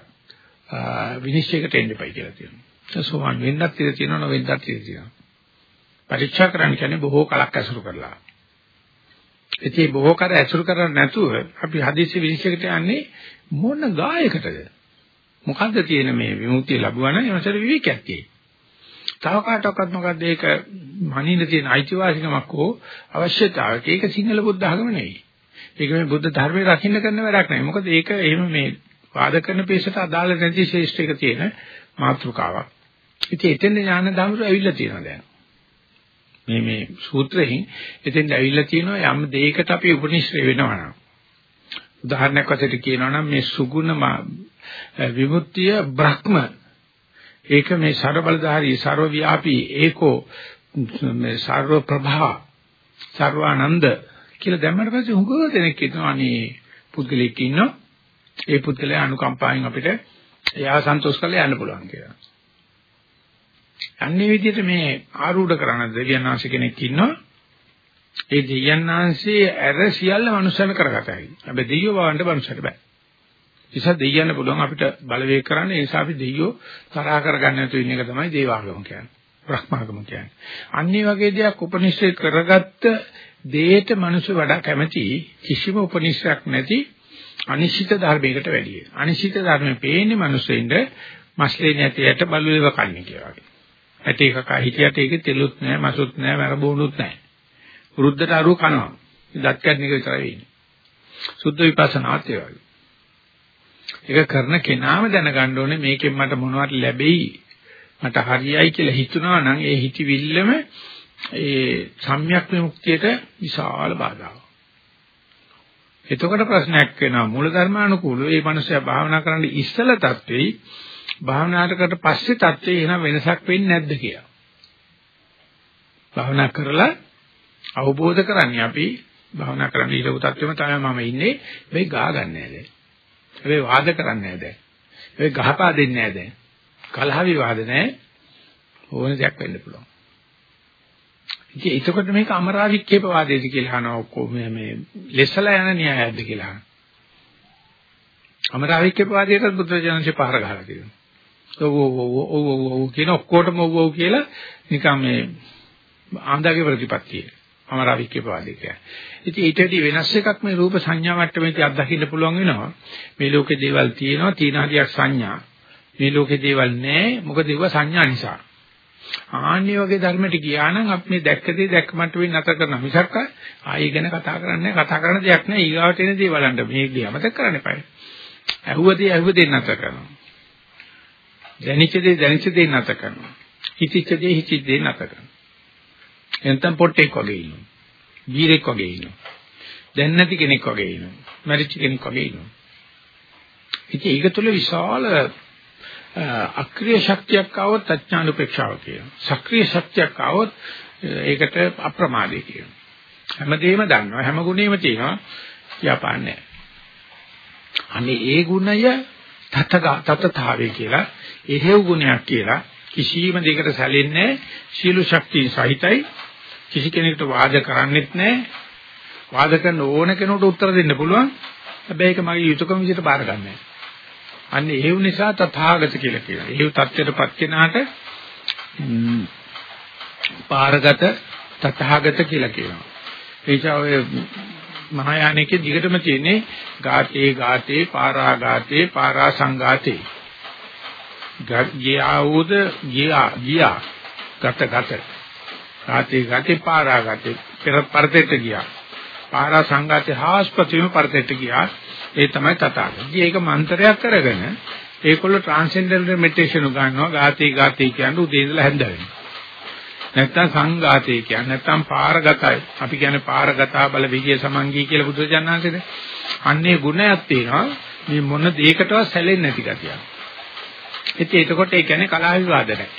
විනිශ්චයකට එන්න එපයි කියලා තියෙනවා. සෝවන් වෙන්නත් ඉඩ තියෙනවා නොවෙන්නත් ඉඩ තියෙනවා. පරීක්ෂා කරන්න කියන්නේ බොහෝ කලක් ඇසුරු කරලා. ඉතින් බොහෝ කර ඇසුරු කරන්නේ නැතුව අපි හදිස්සි විනිශ්චයකට යන්නේ මොන ගායකටද? මොකද්ද තියෙන මේ විමුක්තිය ලැබුවා නම් එවසර විවේකයක් තියෙයි. තව කාටවත් මොකද්ද ඒක මනින්න තියෙන අයිතිවාසිකමක් හෝ අවශ්‍යතාවයක්. ඒක සිංහල බුද්ධ ධර්ම නෙවෙයි. ඒක මේ බුද්ධ ධර්මයේ රකින්න කරන වැඩක් නෙවෙයි. මොකද ඒක එහෙම මේ වාද කරන පේසට අදාළ නැති ශේෂ්ඨයක තියෙන මාතෘකාවක්. ඉතින් එතෙන් ඥාන ධර්මරු ඇවිල්ලා තියෙනවා දැන්. මේ මේ සූත්‍රයෙන් එතෙන් ඇවිල්ලා තියෙනවා යම් දෙයකට අපි උපනිශ්‍රේ වෙනවා නම්. උදාහරණයක් වශයෙන් කියනවා නම් මේ සුගුණ විමුක්තිය බ්‍රහ්ම. ඒක මේ ਸਰබලධාරී ਸਰවව්‍යාපී ඒකෝ මේ ਸਰව ප්‍රභා ਸਰවානන්ද කියලා දැම්මට පස්සේ හුඟව දෙනෙක් හිතනවා අනේ පුද්ගලෙක් ඉන්නවා. ඒ පුද්ගලයා අනුකම්පාවෙන් අපිට එයාව සන්තෝෂ කරලා යන්න පුළුවන් කියලා. අන්නේ විදිහට මේ ආරූඪ කරන දෙවියන්ාංශ කෙනෙක් ඉන්නවා. ඒ දෙවියන්ාංශයේ ඇර සියල්ල මනුස්සයන කරගත හැකියි. හැබැයි දෙවියෝ වවන්න මනුස්සයට බෑ. නිසා දෙයියන්න පුළුවන් අපිට බලවේග කරන්න ඒ නිසා අපි දෙයියෝ තරහ කරගන්න නැතුව ඉන්න එක තමයි දේවාගම කියන්නේ. බ්‍රහ්මාගම කියන්නේ. අනිත් වගේ දෙයක් උපනිෂේ කරගත්ත දෙයට මිනිස්සු වඩා කැමති කිසිම උපනිෂයක් නැති අනිශ්චිත ධර්මයකට වැඩිය. අනිශ්චිත ධර්මයේ පේන්නේ මිනිස්සුින්ද මස්ලේ නැතියට බලුවේව කන්නේ කියලා වගේ. ඇට එකක හිටියට ඒකේ තෙලුත් නැහැ, මසුත් නැහැ, මරබෝනුත් නැහැ. වෘද්ධට අරුව කනවා. දත් කැඩන එක විතරයි වෙන්නේ. සුද්ධ විපස්සනාත් ඒ වගේ. ඒක කරන කෙනාම දැනගන්න ඕනේ මේකෙන් මට මොනවද ලැබෙයි මට හරියයි කියලා හිතුනවා නම් ඒ හිතවිල්ලම ඒ සම්‍යක් විමුක්තියට විශාල බාධාවක්. එතකොට ප්‍රශ්නයක් වෙනවා මූලධර්මානුකූලව මේ මනුස්සයා භාවනා කරන්න ඉස්සල තත්වෙයි භාවනාවකට පස්සේ තත්ත්වේ එන වෙනසක් වෙන්නේ නැද්ද කියලා. භාවනා කරලා අවබෝධ කරන්නේ අපි භාවනා කරන්න ඉලව තත්ත්වෙම තමයි මම ඉන්නේ. මේ ගා ගන්නෑ දැන්. හැබැයි වාද කරන්නේ නැහැ දැන්. හැබැයි ගහපා දෙන්නේ නැහැ දැන්. කලහ විවාද නැහැ. ඕන දෙයක් වෙන්න පුළුවන්. ඉතින් එතකොට මේක අමරාවික්කේප වාදයේද කියලා අහනවා ඔක්කොම මේ ලෙස්සලා යන න්‍යායයක්ද කියලා අහනවා. අමරාවික්කේප වාදයට බුදුරජාණන්සේ පහර ගහලා තියෙනවා. ඔව් ඔව් ඔව් ඔව් ඔව් කියන ඔක්කොටම ඔව් ඔව් කියලා නිකන් මේ ආන්දාගේ ප්‍රතිපත්තිය. අමරාවික්කේප වාදය කියන්නේ. ඉතින් ඊට වඩා වෙනස් එකක් මේ රූප සංඥා මට්ටමේදී අත්දකින්න පුළුවන් වෙනවා. මේ ලෝකේ දේවල් තියෙනවා, තීන හරියක් සංඥා. මේ ලෝකේ දේවල් නැහැ, මොකද ඒව සංඥා නිසා. ආන්නේ වගේ ධර්මයට ගියා නම් අපි මේ දැක්ක දේ දැක්ක මට්ටමින් නැතර කරන මිසක් ආයෙ ගැන කතා කරන්නේ කතා කරන දෙයක් නෑ ඊගාවට එන දේ බලන්න මේ දේ අමතක කරන්න එපා. ඇහුවදී ඇහුව දෙන්න නැතර කරනවා. දැනිච්ච දේ දැනිච්ච දේ නැත කරනවා. හිතිච්ච දේ හිතිච්ච දේ නැත කරනවා. එතන පොට්ටෙක් වගේ ඉන්නවා. ගීරෙක් වගේ ඉන්නවා. දැන් නැති කෙනෙක් වගේ ඉන්නවා. මැරිච්ච කෙනෙක් වගේ ඉන්නවා. ඉතින් ඒක තුළ විශාල අක්‍රීය ශක්තියක් આવොත් අඥාන උපේක්ෂාව කියනවා. සක්‍රීය ශක්තියක් આવොත් ඒකට අප්‍රමාදේ කියනවා. හැමදේම දන්නවා හැම ගුණෙම තියෙනවා කියපාන්නේ. අනේ ඒ ගුණය තතග තතතාවේ කියලා එහෙව් ගුණයක් කියලා කිසියම් දෙයකට සැලෙන්නේ සීල ශක්තිය සහිතයි. කිසි කෙනෙකුට වාද කරන්නෙත් නැහැ. වාද කරන ඕන කෙනෙකුට උත්තර දෙන්න පුළුවන්. හැබැයි ඒක මගේ යුතුයකම විදිහට බාර ගන්නෑ අන්න ඒව නිසා තථාගත කියලා කියනවා. ඒව தත්ත්වයටපත් කෙනාට පාරගත තථාගත කියලා කියනවා. එනිසා ඔය මහායානිකේ දිගටම තියෙන්නේ ගාතේ ගාතේ පාරාගාතේ පාරාසංගාතේ. ගියාවුද ගියා ගියා ගත ගත. ගාතේ ගාතේ පාරාගාතේ පෙර පරතෙට ගියා. පාරාසංගාතේ හාස්පතියම පරතෙට ගියා. ඒ තමයි තථාගත. ඉතින් ඒක මන්ත්‍රයක් කරගෙන ඒකොල්ලෝ ට්‍රාන්සෙන්ඩරල් මෙඩිටේෂන් උගන්වනවා ගාතේ ගාතේ කියන්නේ උදේ ඉඳලා හැන්ද වෙනවා. නැත්තම් සංඝාතේ කියන්නේ නැත්තම් පාරගතයි. අපි කියන්නේ පාරගතා බල විජය සමංගී කියලා බුදුරජාණන්සේනේ. අන්නේ ගුණයක් තියෙනවා මේ මොන දෙයකටවත් සැලෙන්නේ නැති ගතියක්. ඉතින් එතකොට ඒ කියන්නේ කලාව විවාද නැහැ.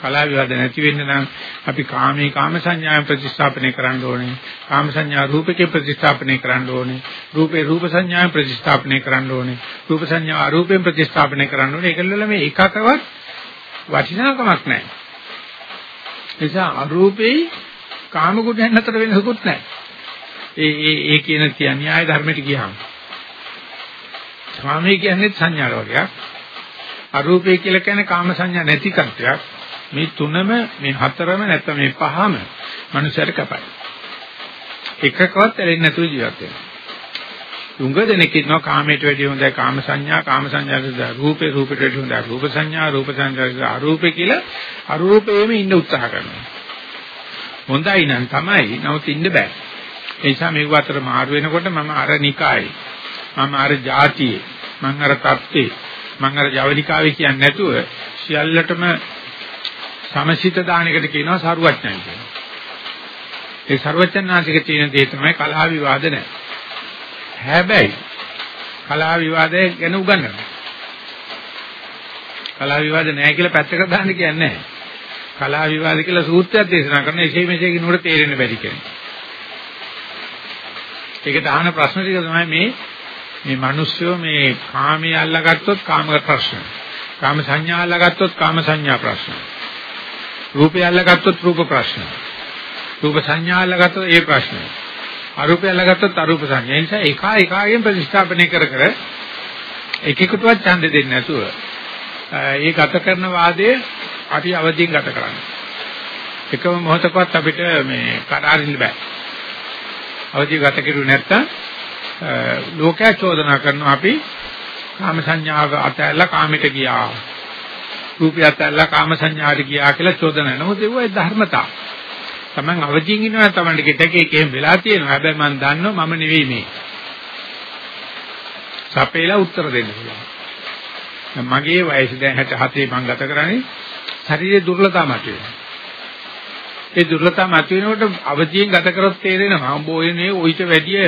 කලාව විවාද නැති වෙන්න නම් අපි කාමී කාම සංඥාවෙන් ප්‍රතිස්ථාපනය කරන්න ඕනේ. කාම සංඥා රූපකේ ප්‍රතිස්ථාපනය කරන්න ඕනේ. රූපේ රූප සංඥාවෙන් ප්‍රතිස්ථාපනය කරන්න ඕනේ. රූප සංඥා අරූපයෙන් ප්‍රතිස්ථාපනය කරන්න ඕනේ. ඒකවල මේ එකකවත් වටිනාකමක් නැහැ. නිසා අරූපේ කාම ගුණයන් අතර වෙනසකුත් නැහැ. ඒ ඒ ඒ කියන තිය න්‍යාය ධර්මයට ගියාම. කාමයේ කියන්නේ සංඥා වර්ගයක්. අරූපේ කියලා කියන්නේ කාම සංඥා නැති කන්ටයක්. මේ තුනම මේ හතරම නැත්නම් මේ පහම මනුස්සයට කපයි. එකකවත් ඇලෙන්නේ නැතුව ජීවත් වෙනවා. උංග දෙනෙක් ඉන්නවා කාමයට වැඩිය හොඳයි කාම සංඥා කාම සංඥාට රූපේ රූපයට වැඩිය හොඳයි රූප සංඥා රූප සංඥාට අරූපේ කියලා අරූපේම ඉන්න උත්සාහ කරනවා. හොඳයි නම් තමයි නමුත් ඉන්න බෑ. ඒ නිසා මේක අතර මාරු වෙනකොට මම අර නිකායේ මම අර જાතියේ මම අර තත්ත්වේ මම අර ජවනිකාවේ කියන්නේ නැතුව සියල්ලටම සමසිත දානයකට කියනවා සරුවඥයි කියලා. ඒ සරුවඥාන්සික තියෙන දේ තමයි කලහ විවාද නැහැ. හැබැයි කලහ විවාදය ගැන උගන්වනවා. කලහ විවාද නැහැ කියලා පැත්තකට දාන්න කියන්නේ නැහැ. කලහ විවාද කියලා සූත්‍රයක් දේශනා කරන එසේ මෙසේ කිනුවට තේරෙන්න බැරි කෙනෙක්. ඒකට අහන ප්‍රශ්න ටික තමයි මේ මේ මිනිස්සු මේ කාමයේ අල්ලගත්තොත් කාමක ප්‍රශ්න. කාම සංඥා අල්ලගත්තොත් කාම සංඥා ප්‍රශ්න. රූපය අල්ලගත්තොත් රූප ප්‍රශ්න. රූප සංඥා අල්ලගත්තොත් ඒ ප්‍රශ්න. අරූපය අල්ලගත්තොත් අරූප සංඥා. ඒ නිසා එක එකයෙන් ප්‍රතිස්ථාපනය කර කර එකෙකුටවත් ඡන්ද දෙන්නේ නැතුව ඒ ගත කරන වාදයේ අපි අවදීන් ගත කරන්නේ. එකම මොහොතකවත් අපිට මේ කඩාරින්න බෑ. අවදි ගත කෙරුවේ නැත්තම් ලෝකයා චෝදනා කරනවා අපි කාම සංඥාව අතහැරලා කාමයට ගියා. රූපය අතහැරලා කාම සංඥාට ගියා කියලා චෝදනා. නමුත් ඒවා ධර්මතා. Taman අවදීන් ඉන්නවා Tamanට ගෙටකේ එකෙන් වෙලා තියෙනවා. හැබැයි මම දන්නවා මම නෙවෙයි මේ. සපේලා උත්තර දෙන්න පුළුවන්. මගේ වයස දැන් 67 මම ගත කරන්නේ ශරීරයේ දුර්වලතාව මතුවෙනවා. ඒ දුර්වලතාව මතුවෙනකොට අවදියෙන් ගත කරොත් තේරෙනවා උඹ ඔය නේ ඔయిత වැඩිය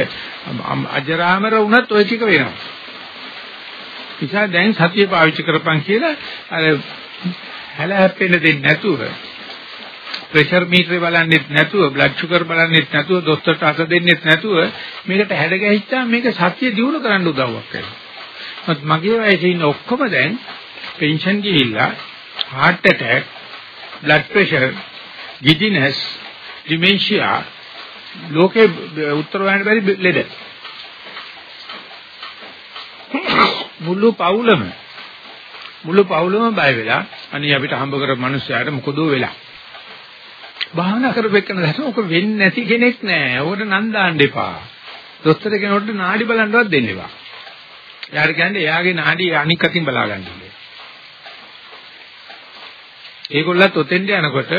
අජරාමර වුණත් ඔය ටික වෙනවා. නිසා දැන් සතිය පාවිච්චි කරපන් කියලා අර හැල හැප්පෙන්න දෙන්නේ නැතුව ප්‍රෙෂර් මීටරේ බලන්නෙත් නැතුව බ්ලඩ් ෂුගර් බලන්නෙත් නැතුව දොස්තරට අත දෙන්නෙත් නැතුව මේකට හැඩ ගැහිච්චා මේක සතිය දිනු කරන්න උදව්වක් වෙනවා. මගේ වයසේ ඉන්න ඔක්කොම දැන් පෙන්ෂන් ගිහිල්ලා heart attack blood pressure giddiness dementia ලෝකේ උත්තර හොයන්න බැරි ලෙඩ මුළු පවුලම මුළු පවුලම බය වෙලා අනේ අපිට හම්බ කරපු මිනිස්සයාට මොකදෝ වෙලා භාවනා කරපෙන්න දැන් ඔක වෙන්නේ නැති කෙනෙක් නෑ. ඕකට නන් දාන්න එපා. දොස්තර කෙනෙකුට නාඩි බලන්නවත් දෙන්න එපා. එයාට කියන්නේ එයාගේ නාඩි අනික් අතින් බලා ගන්න ඕනේ. ඒගොල්ලත් ඔතෙන්ට යනකොට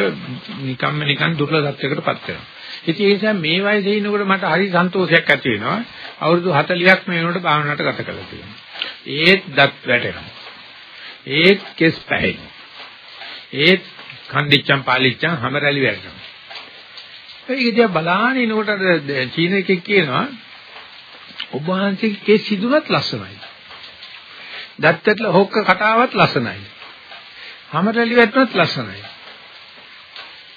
නිකම්ම නිකන් දුර්ලභත්වයකටපත් වෙනවා. ඉතින් ඒ නිසා මේ වයසේ ඉන්නකොට මට හරි සන්තෝෂයක් ඇති වෙනවා. අවුරුදු 40ක් මේ වෙනකොට භාවනාවට ගත කළා තියෙනවා. ඒත් දත් වැටෙනවා. ඒත් කෙස් පැහැෙනවා. ඒත් කණ්ඩිච්චම් පාලිච්චම් හැමරැලි වැටෙනවා. ඒක දිහා බලාගෙන ඉනකොට චීන එකෙක් කියනවා ඔබ වහන්සේගේ කෙස් සිදුනත් ලස්සනයි. දත්තట్ల හොක්ක කතාවත් ලස්සනයි. හැමරැලි වැටුනත් ලස්සනයි.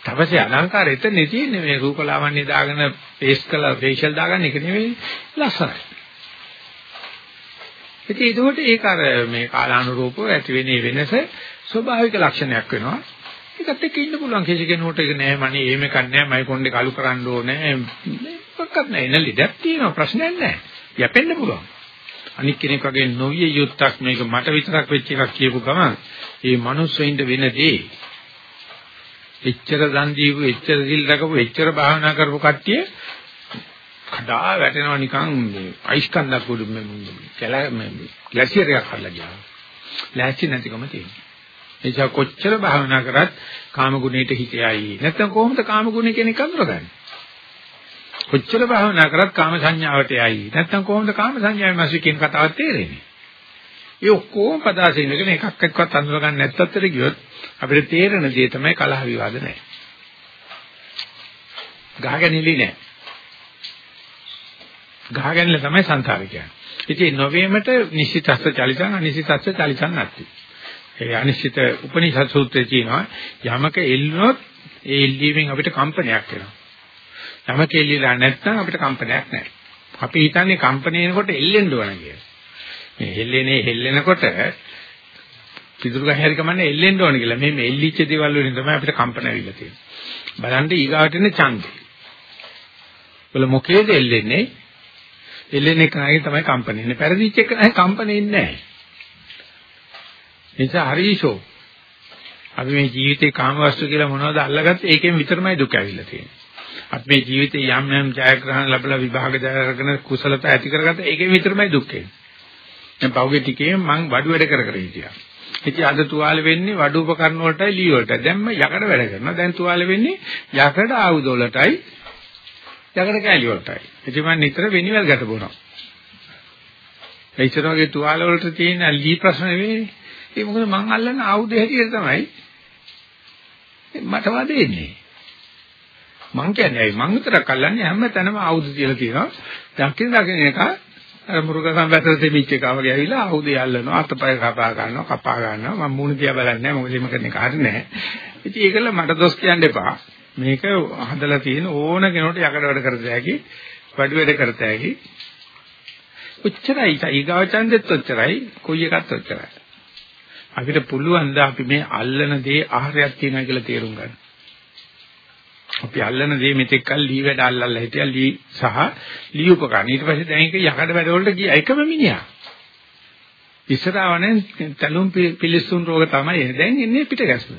තවසේ අලංකාරය එතන තියෙන්නේ මේ රූපලාවන්‍ය දාගෙන පේස් කළා ෆේෂල් දාගන්න එක නෙවෙයි ලස්සනයි. ඉතින් ඒකෝට ඒක අර මේ කාලානුරූපව ඇති වෙන වෙනස ස්වභාවික ලක්ෂණයක් වෙනවා. ඒකත් එක්ක ඉන්න පුළුවන්. කිසි කෙනෙකුට ඒක නෑ මනේ එහෙම එකක් නෑ මයි කොණ්ඩේ කලු කරන්න ඕනේ. මොකක්වත් නෑ. එන ලෙඩක් තියෙනවා. ප්‍රශ්නයක් නෑ. යැපෙන්න පුළුවන්. අනික් කෙනෙක් වගේ නොවිය යුත්තක් මේක මට විතරක් වෙච්ච එකක් කියපු ගමන් ඒ මිනිස්සුන්ට වෙන දේ එච්චර දන් දීපු එච්චර සිල් රකපු එච්චර භාවනා කරපු කට්ටිය කඩා වැටෙනවා නිකන් මේ අයිස් කන්දක් උඩ මේ ග්ලැසියර් එකක් හදලා ගියා. ලෑස්ති නැතිකම තියෙනවා. එනිසා කොච්චර භාවනා කරත් කාම ගුණයට හිතයයි. නැත්නම් කොහොමද කාම ගුණ කෙනෙක් අඳුරගන්නේ? කොච්චර භාවනා කරත් කාම සංඥාවට යයි. නැත්නම් කොහොමද කාම සංඥාවේ මාසි කියන කතාවක් තේරෙන්නේ? ඒ ඔක්කොම පදාසින් ඉඳගෙන එකක් එක්කවත් අඳුර ගන්න නැත්තතර ගියොත් අපිට තේරෙන දේ තමයි කලහ විවාද නැහැ. ගහගැනිලි නැහැ. ගහගැනිල්ල තමයි සංසාරේ කියන්නේ. ඉතින් නොවේමට නිශ්චිතස්ස චලිතං අනිශ්චිතස්ස චලිතං නැති. ඒ අනිශ්චිත උපනිෂද් සූත්‍රයේ තියෙනවා යමක එල්ලුනොත් ඒ එල්ලීමෙන් අපිට කම්පනයක් එනවා. යමක එල්ලීලා නැත්නම් අපිට කම්පනයක් නැහැ. අපි හිතන්නේ කම්පණය එනකොට එල්ලෙන්න ඕන කියලා. මේ හෙල්ලෙනේ හෙල්ලෙනකොට පිටුරු ගහ හරි කමන්නේ එල්ලෙන්න ඕන කියලා. මේ මේ එල්ලිච්ච දේවල් වලින් තමයි අපිට කම්පන ඇවිල්ලා තියෙන්නේ. බලන්න ඊගාට එන ඡන්දේ. වල මොකේද එල්ලෙන්නේ? එල්ලෙන එක නයි තමයි කම්පන එන්නේ. පෙරදිච්ච එක නයි කම්පන එන්නේ නැහැ. නිසා හරිෂෝ අපි මේ ජීවිතේ කාමවස්තු කියලා මොනවද අල්ලගත්තේ ඒකෙන් විතරමයි දුක ඇවිල්ලා තියෙන්නේ. අපි මේ ජීවිතේ යම් යම් ජයග්‍රහණ ලැබලා විභාග ජය අරගෙන කුසලතා ඇති කරගත්ත ඒකෙන් විතරමයි දුක් එන්නේ. දැන් පහුගිය ටිකේ මං වඩු වැඩ කර කර හිටියා. ඉතින් අද තුවාල වෙන්නේ වඩු උපකරණ වලටයි ලී වලටයි. දැන් මම යකඩ වැඩ කරනවා. දැන් තුවාල වෙන්නේ යකඩ ආයුධ වලටයි යකඩ කෑලි වලටයි. ඉතින් මම නිතර වෙනිවල් ගැට බොනවා. ඒ ඉතර වගේ තුවාල වලට තියෙන ලී ප්‍රශ්න නෙවෙයි. ඒ මොකද මං අල්ලන ආයුධ හැටියට තමයි මට වදෙන්නේ. මං කියන්නේ මං විතරක් අල්ලන්නේ හැම තැනම ආයුධ තියලා තියෙනවා. දකින්න දකින්න එක අර මුරුක සම්පතර දෙමිච්ච එක වගේ ඇවිල්ලා ආයුධය අල්ලනවා අතපය කපා ගන්නවා කපා ගන්නවා මම මූණ දිහා බලන්නේ නැහැ මොකද මේ කරන්නේ කාට නැහැ. ඉතින් ඒකල මට දොස් කියන්න එපා. මේක හදලා තියෙන ඕන කෙනෙකුට යකඩ වැඩ කරත හැකි, වැඩ වැඩ කරත හැකි. ඔච්චරයි ඊගාව ඡන්දෙත් ඔච්චරයි, කොයි එකත් ඔච්චරයි. අපිට පුළුවන් ද අපි මේ අල්ලන දේ ආහාරයක් තියෙනවා කියලා තේරුම් ගන්න. අපි අල්ලන දේ මෙතෙක් කල් ලී වැඩ අල්ලලා හිටියා ලී සහ ලී උපකරණ. ඊට පස්සේ දැන් ඒක යකඩ වැඩ වලට ගියා එකම මිනිහා. ඉස්සරහවනේ තලුම් පිලිස්සුන් රෝග තමයි එන්නේ. දැන් එන්නේ පිටගැස්ම.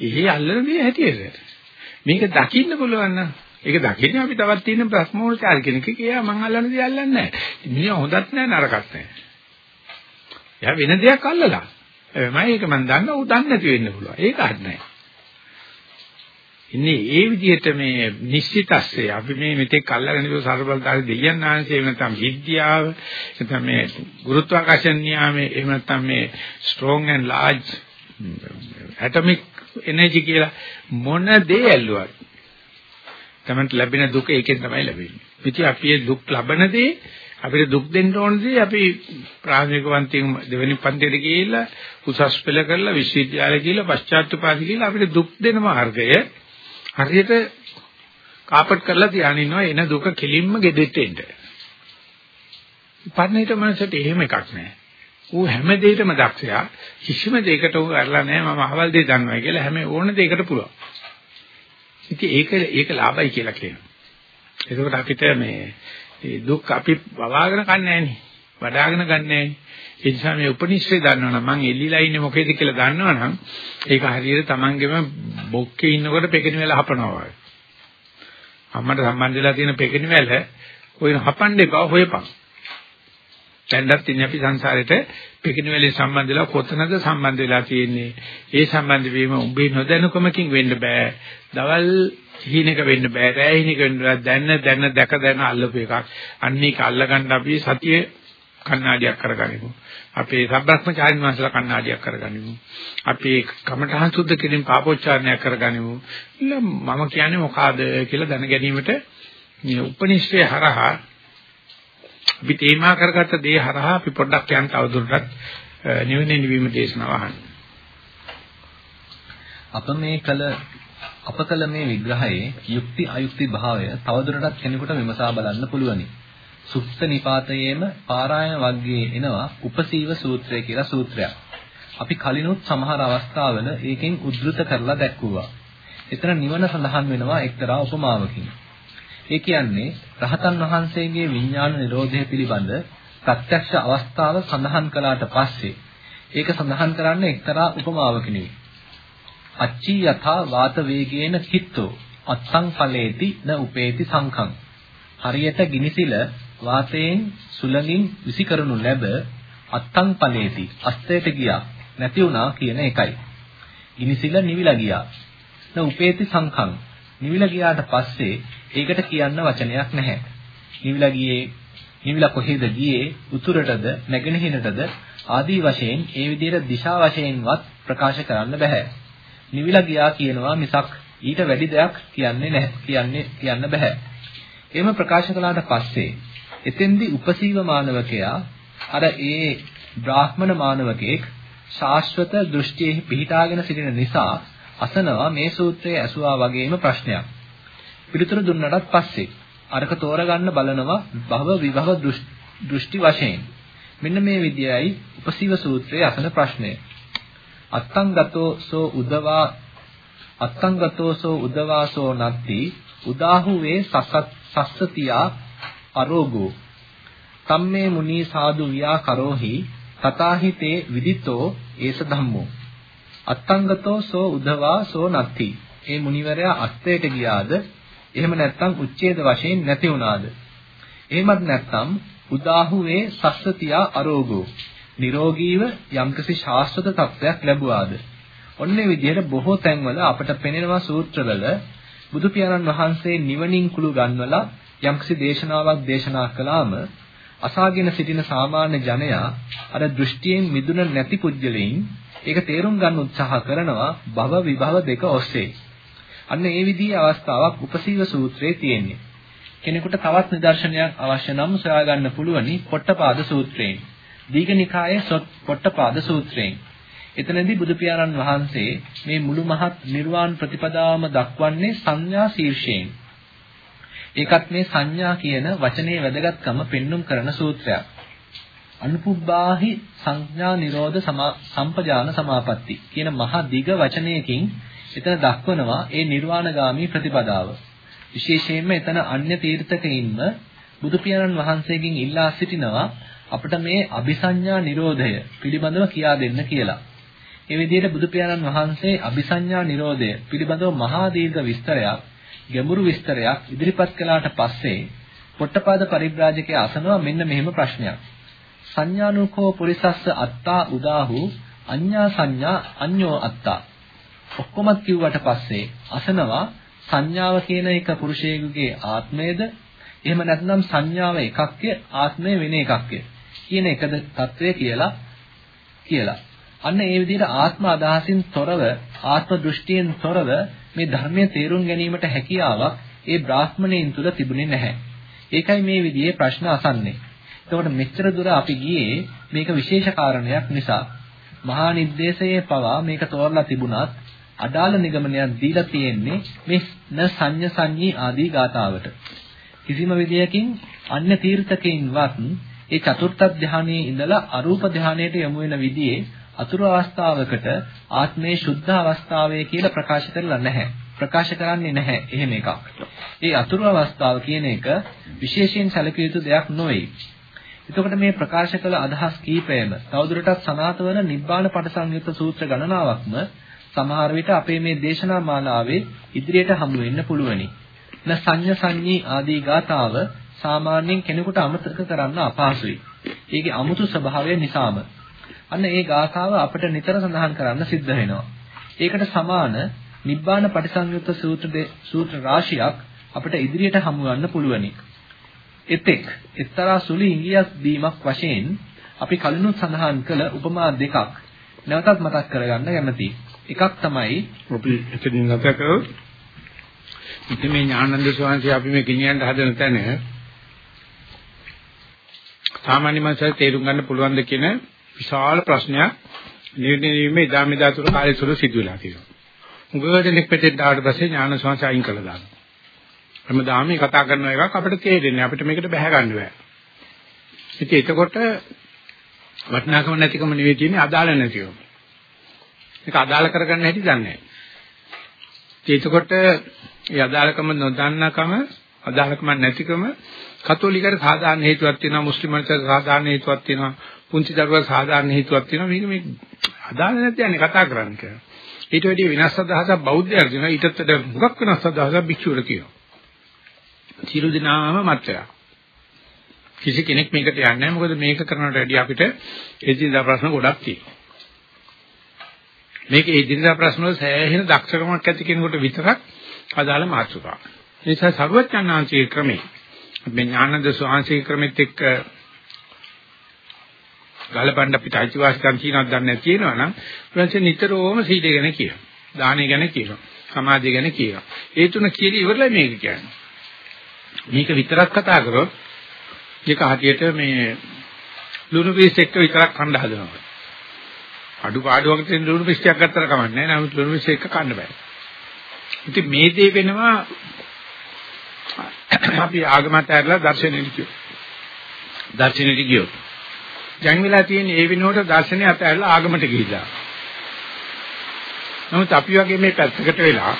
එහි අල්ලන දේ හැටියට. මේක දකින්න පුළුවන් නම් ඒක දකින්නේ අපි තවත් තියෙන ප්‍රශ්නෝල්චාර කෙනෙක් කියා මං අල්ලන දේ අල්ලන්නේ නැහැ. මිනිහා හොඳත් නැහැ නරකත් නැහැ. එයා වෙන දෙයක් අල්ලලා. මම ඒක මං දන්නවා ඌ දන්නේ නැති වෙන්න පුළුවන්. ඒක හරි නැහැ. ඉන්නේ ඒ විදිහට මේ නිශ්චිතස්සේ අපි මේ මෙතෙක් අල්ලගෙන ඉන්න සර්වබලධාරී දෙයයන් ආංශේ එහෙම නැත්නම් විද්‍යාව නැත්නම් මේ ගුරුත්වාකර්ෂණ නියාමයේ එහෙම නැත්නම් මේ strong and large atomic energy කියලා මොන දේ ඇල්ලුවත් තමන්ට ලැබෙන දුක ඒකෙන් තමයි ලැබෙන්නේ. ඉතින් අපි මේ දුක් ලබන දේ අපිට දුක් දෙන්න ඕන දේ අපි ප්‍රාථමික පන්තියෙන් දෙවෙනි පන්තියට ගිහිල්ලා උසස් පෙළ කරලා විශ්වවිද්‍යාලය ගිහිල්ලා පශ්චාත්තුපාදි ගිහිල්ලා අපිට දුක් දෙන මාර්ගය හරියට කාපට් කරලා තියාගෙන ඉන්නවා එන දුක කෙලින්ම ගෙදෙට්ට එන්න. පන්නේට මනසට එහෙම එකක් නැහැ. ඌ හැම දෙයකටම දක්ෂයා. කිසිම දෙයකට ඌ අරලා නැහැ මම අහවල් දෙය දන්නවා කියලා හැම ඕන දෙයකට පුළුවන්. ඉතින් ඒක ඒක ලාභයි කියලා කියනවා. ඒකෝට අපිට මේ දුක් අපි වවාගෙන කන්නේ නැහනේ. වඩාගෙන ගන්න නැහනේ. ඒ නිසා මේ උපනිශ්‍රේ දන්නවනම් මං එල්ලිලා ඉන්නේ මොකේද කියලා දන්නවනම් ඒක හරියට Tamanගෙම බොක්කේ ඉන්නකොට පෙකිනි වෙලා හපනවා වගේ. අම්මට සම්බන්ධ වෙලා තියෙන පෙකිනි වැල ඔය හපන්න එපා හොයපන්. දැන්වත් ඉන්නේ අපි සංසාරෙට පෙකිනි වැලේ සම්බන්ධ වෙලා කොතනද සම්බන්ධ වෙලා තියෙන්නේ? ඒ සම්බන්ධ වීම උඹේ නොදැනුකමකින් වෙන්න බෑ. දවල් හීනක වෙන්න බෑ. රෑ හීනක වෙන්න බෑ. දැන්න දැන්න දැක දැන අල්ලපු එකක්. අන්න ඒක අල්ලගන්න අපි සතියේ කණ්ණාඩියක් කරගනිමු. අපේ සබ්‍රක්‍මචාරින් වහන්සේලා කණ්ණාඩියක් කරගනිමු. අපේ කමඨහං සුද්ධ කිරීම පාපෝච්චාරණයක් කරගනිමු. මම කියන්නේ මොකಾದ කියලා දැන ගැනීමට මේ උපනිෂ්ඨය හරහා අපි තේමා කරගත්ත දේ හරහා අපි පොඩ්ඩක් යන් තවදුරටත් නිවෙන නිවීම දේශනාව අහන්න. අප මේ කල අප කල මේ විග්‍රහයේ යුක්ති අයුක්ති භාවය තවදුරටත් කෙනෙකුට විමසා බලන්න පුළුවනි. සුත්ත නිපාතයේම පාරායන වර්ගයේ එනවා උපසීව සූත්‍රය කියලා සූත්‍රයක්. අපි කලිනුත් සමහර අවස්ථාවල ඒකෙන් උද්දෘත කරලා දැක්වුවා. එතන නිවන සඳහන් වෙනවා එක්තරා උපමාවකින්. ඒ කියන්නේ රහතන් වහන්සේගේ විඥාන නිරෝධය පිළිබඳ ප්‍රත්‍යක්ෂ අවස්ථාව සඳහන් කළාට පස්සේ ඒක සඳහන් කරන්නේ එක්තරා උපමාවකින්. අච්චි යථා වාත වේගේන කිත්තෝ අත්තං ඵලේති න උපේති සංඛං හරියට ගිනිසිල වාතයෙන් සුළඟින් විසි කරනු ලැබ අත්තං ඵලේති අස්තයට ගියා නැති වුණා කියන එකයි. ගිනිසිල නිවිලා ගියා. න උපේති සංඛං නිවිලා ගියාට පස්සේ ඒකට කියන්න වචනයක් නැහැ. නිවිලා ගියේ නිවිලා කොහෙද ගියේ උතුරටද නැගෙනහිරටද ආදී වශයෙන් ඒ විදිහට දිශා වශයෙන්වත් ප්‍රකාශ කරන්න බෑ. නිවිලා ගියා කියනවා මිසක් ඊට වැඩි දෙයක් කියන්නේ නැහැ කියන්නේ කියන්න බෑ. එහෙම ප්‍රකාශ කළාට පස්සේ එතෙන්දී උපසීව මානවකයා අර ඒ බ්‍රාහ්මණ මානවකෙක් ශාස්වත දෘෂ්ටියේ පිහිටාගෙන සිටින නිසා අසනවා මේ සූත්‍රයේ ඇසුවා වගේම ප්‍රශ්නයක්. පිළිතුරු දුන්නටත් පස්සේ අරක තෝරගන්න බලනවා භව විභව දෘෂ්ටි වශයෙන්. මෙන්න මේ විදියයි උපසීව සූත්‍රයේ අසන ප්‍රශ්නය. අත්තංගතෝ සෝ උදවා අත්තංගතෝ සෝ උදවාසෝ නත්ති උදාහු වේ සස්සතියා අරෝගෝ. තම්මේ මුනි සාදු වියා කරෝහි තථාහිතේ විදිතෝ ඒස ධම්මෝ. අත්තංගතෝ සෝ උදවා සෝ නත්ති. ඒ මුනිවරයා අස්තයට ගියාද? එහෙම නැත්නම් උච්ඡේද වශයෙන් නැති වුණාද? එහෙමත් නැත්නම් උදාහුවේ සස්සතියා අරෝගෝ. නිරෝගීව යම්කිසි ශාස්ත්‍රත තත්වයක් ලැබුවාද ඔන්නේ විදිහට බොහෝ තැන්වල අපට පෙනෙනවා සූත්‍රවල බුදු පියාණන් වහන්සේ නිවනින් කුළු ගන්වලා යම්කිසි දේශනාවක් දේශනා කළාම අසාගෙන සිටින සාමාන්‍ය ජනයා අර දෘෂ්ටියෙන් මිදුන නැති පුජ්‍යලෙයින් ඒක තේරුම් ගන්න උත්සාහ කරනවා භව විභව දෙක ඔස්සේ. අන්න ඒ විදිහේ අවස්ථාවක් උපසීව සූත්‍රයේ තියෙන්නේ. කෙනෙකුට තවත් නිදර්ශනයක් අවශ්‍ය නම් සොයා ගන්න පුළුවනි පොට්ටපාද සූත්‍රයෙන්. දීඝනිකායේ පොට්ටපාද සූත්‍රයෙන්. එතනදී බුදු පියාණන් වහන්සේ මේ මුළු මහත් නිර්වාණ ප්‍රතිපදාවම දක්වන්නේ සංඥා ශීර්ෂයෙන්. ඒකත් මේ සංඥා කියන වචනේ වැදගත්කම පෙන්눔 කරන සූත්‍රයක්. අනුපුබ්බාහි සංඥා නිරෝධ සම්පජාන සමාපatti කියන මහා දිග වචනයකින් එතන දක්වනවා ඒ නිර්වාණගාමී ප්‍රතිපදාව. විශේෂයෙන්ම එතන අන්‍ය තීර්ථකයින්ම බුදු පියාණන් වහන්සේගෙන් ඉල්ලා සිටිනවා අපිට මේ අபிසඤ්ඤා නිරෝධය පිළිබඳව කියා දෙන්න කියලා. ඒ විදිහට බුදු පියාණන් වහන්සේ අபிසඤ්ඤා නිරෝධය පිළිබඳව මහා දීර්ඝ විස්තරයක්, ගැඹුරු විස්තරයක් ඉදිරිපත් කළාට පස්සේ පොට්ටපාද පරිබ්‍රාජකයා අසනවා මෙන්න මෙහෙම ප්‍රශ්නයක්. සංඥානුකෝ පුරිසස්ස අත්තා උදාහු අඤ්ඤා සංඥා අඤ්ඤෝ අත්තා. ඔක්කොමත් කිව්වට පස්සේ අසනවා සංඥාව කියන එක පුරුෂයෙකුගේ ආත්මයේද එහෙම නැත්නම් සංඥාව එකක්ය ආත්මය වෙන එකක්ය කියන එකද తත්වය කියලා කියලා. අන්න ඒ විදිහට ආත්ම අදහසින් තොරව ආත්ම දෘෂ්ටියෙන් තොරව මේ ධර්මයේ තේරුම් ගැනීමට හැකියාවක් ඒ බ්‍රාහ්මණයින් තුල තිබුණේ නැහැ. ඒකයි මේ විදිහේ ප්‍රශ්න අසන්නේ. එතකොට මෙච්චර දුර අපි ගියේ මේක විශේෂ කාරණයක් නිසා. මහා නිද්දේශයේ පවා මේක තෝරලා තිබුණත් අදාළ නිගමනයක් දීලා තියෙන්නේ මේ න සංඤ සංඤී ආදී ගාතාවට. කිසිම විදියකින් අන්‍ය තීර්ථකයින්වත් ඒ චතුර්ථ ධානයේ ඉඳලා අරූප ධානයට යොමු වෙන විදිහේ අතුරු අවස්ථාවකට ආත්මයේ සුද්ධ අවස්ථාවේ කියලා ප්‍රකාශ කරලා නැහැ. ප්‍රකාශ කරන්නේ නැහැ එහෙම එකක්. ඒ අතුරු අවස්ථාව කියන එක විශේෂයෙන් සැලකිය යුතු දෙයක් නොවේ. එතකොට මේ ප්‍රකාශ කළ අදහස් කීපයම තවදුරටත් සනාත වන නිබ්බාන පටිසංයුක්ත සූත්‍ර ගණනාවක්ම සමහර විට අපේ මේ දේශනා මාලාවේ ඉදිරියට හමු වෙන්න පුළුවනි. න සංඤ සංඤී ආදී ගාතාව සාමාන්‍යයෙන් කෙනෙකුට අමතක කරන්න අපහසුයි. ඒකේ අමුතු ස්වභාවය නිසාම. අන්න ඒ ගාථාව අපිට නිතර සඳහන් කරන්න සිද්ධ වෙනවා. ඒකට සමාන නිබ්බාන පටිසංයුත්ත සූත්‍ර සූත්‍ර රාශියක් අපිට ඉදිරියට හමු ගන්න පුළුවනි. එතෙක් එක්තරා සුළු ඉංගියක් දීමක් වශයෙන් අපි කලිනුත් සඳහන් කළ උපමා දෙකක් නැවතත් මතක් කරගන්න කැමතියි. එකක් තමයි අපි එතනින් නැත කරොත් ඉතින් මේ ඥානන්ද ස්වාමීන් අපි මේ ගෙනියන්න හදන තැන සාමාන්‍ය මනසට තේරුම් ගන්න පුළුවන් ද කියන විශාල ප්‍රශ්නයක් නිර්ණීමේ ඉදාමෙදා තුර කාලය තුර සිදුවලා තියෙනවා. උගදෙනෙක් පිටේ ඩාට පස්සේ ඥාන ස්වාමීන් අයින් කළා දානවා. හැමදාම මේ කතා කරන එකක් අපිට තේරෙන්නේ අපිට මේකට බැහැ ගන්න බෑ. ඉතින් එතකොට වටිනාකම නැතිකම නෙවෙයි තියෙන්නේ අදාළ නැතිකම. මේක අදාළ කරගන්න හැටි දන්නේ නැහැ. එතකොට ඒ අදාළකම නොදන්නකම අදාළකම නැතිකම කතෝලිකර සාධාරණ හේතුවක් තියෙනවා මුස්ලිම්වන්ට සාධාරණ හේතුවක් තියෙනවා පුංචි දරුවා සාධාරණ හේතුවක් තියෙනවා මේක මේ අදාළ නැති යන්නේ කතා කරන්න කියලා. ඊට වැඩි විනාශ අදහසක් බෞද්ධයන්ට දෙනවා ඊටත් වඩා මුගක් වෙනස් අදහසක් භික්ෂුවල කියනවා. සියලු දෙනාම මතය. කිසි කෙනෙක් මේකට යන්නේ නැහැ මොකද මේක කරනට වැඩි අපිට එදිනදා ප්‍රශ්න ගොඩක් තියෙනවා. මේක එදිනදා ප්‍රශ්න වල සෑහෙන දක්ෂකමක් ඇති කෙනෙකුට විතරක් අදාළ මාතෘකාවක්. ඒ නිසා සර්වඥාන්සේ ක්‍රමේ මේ ඥානන්ද ස්වාමීන් ක්‍රමෙත් එක්ක ගලපන්න අපිට අයිතිවාසිකම් කියනක් දන්නේ නැති කියනවා නම් ඊපස්සේ නිතරම සීලය ගැන කියනවා. දානය ගැන කියනවා. සමාධිය ගැන කියනවා. ඒ තුන කියලා ඉවරලා මේක කියන්නේ. මේක විතරක් කතා කරොත් ඒක හදියට මේ ලුණු පීස් එක්ක විතරක් කන්න හදනවා. අඩු පාඩුවකට තියෙන ලුණු පීස් ටිකක් ගත්තට කමක් නැහැ. නමුත් ලුණු පීස් එක්ක කන්න බෑ. ඉතින් මේ දේ වෙනවා අපි ආගමත් ඇරලා දර්ශනෙට ගියෝ. දර්ශනෙට ගියෝ. දැන් වෙලා තියෙන ඒ විනෝඩ දර්ශනය අතහැරලා ආගමට ගිහිලා. නමුත් අපි වගේ මේ පැත්තකට වෙලා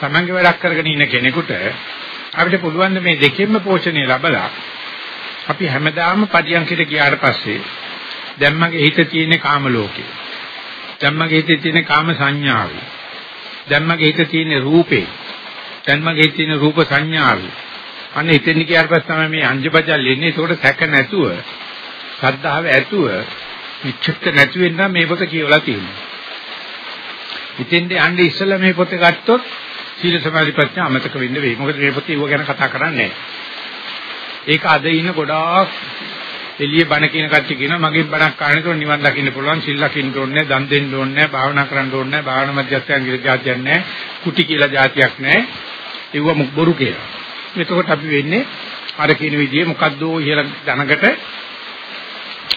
තමන්ගේ වැඩක් කරගෙන ඉන්න කෙනෙකුට අපිට පුළුවන් මේ දෙකෙන්ම පෝෂණය ලැබලා අපි හැමදාම පටියන්කිට ගියාට පස්සේ දැන් මගේ හිත තියෙන කාම ලෝකේ. දැන් මගේ හිතේ තියෙන කාම සංඥාවේ. දැන් මගේ හිතේ තියෙන රූපේ. දැන් මගේ හිතේ තියෙන රූප සංඥාවේ. අන්න එතෙන් ගියාට පස්සේ තමයි මේ අංජබජල් එන්නේ. ඒකට සැක නැතුව, ශ්‍රද්ධාව ඇතුව, විචිත්ත නැති වෙන්න මේ පොත කියවලා තියෙනවා. ඉතින්ද යන්නේ ඉස්සෙල්ලා මේ පොත ගත්තොත් සීල සමාධි ප්‍රඥා අමතක වෙන්න වෙයි. මොකද මේ පොතේ ඊව ගැන කතා කරන්නේ ඒක අද ඉන්න ගොඩාක් එළිය බණ කියන කච්චි කියනවා මගේ බණක් කාණේතො නිවන් දකින්න පුළුවන් සිල් ලකින්න ඕනේ දන් දෙන්න ඕනේ භාවනා කරන්න ඕනේ භාවනා මධ්‍යස්ථයන් කියලා જાතියක් නැහැ කුටි කියලා જાතියක් නැහැ ඒව මුක් බොරු කියලා. එතකොට අපි වෙන්නේ අර කියන විදිහේ මොකද්ද කියලා දැනකට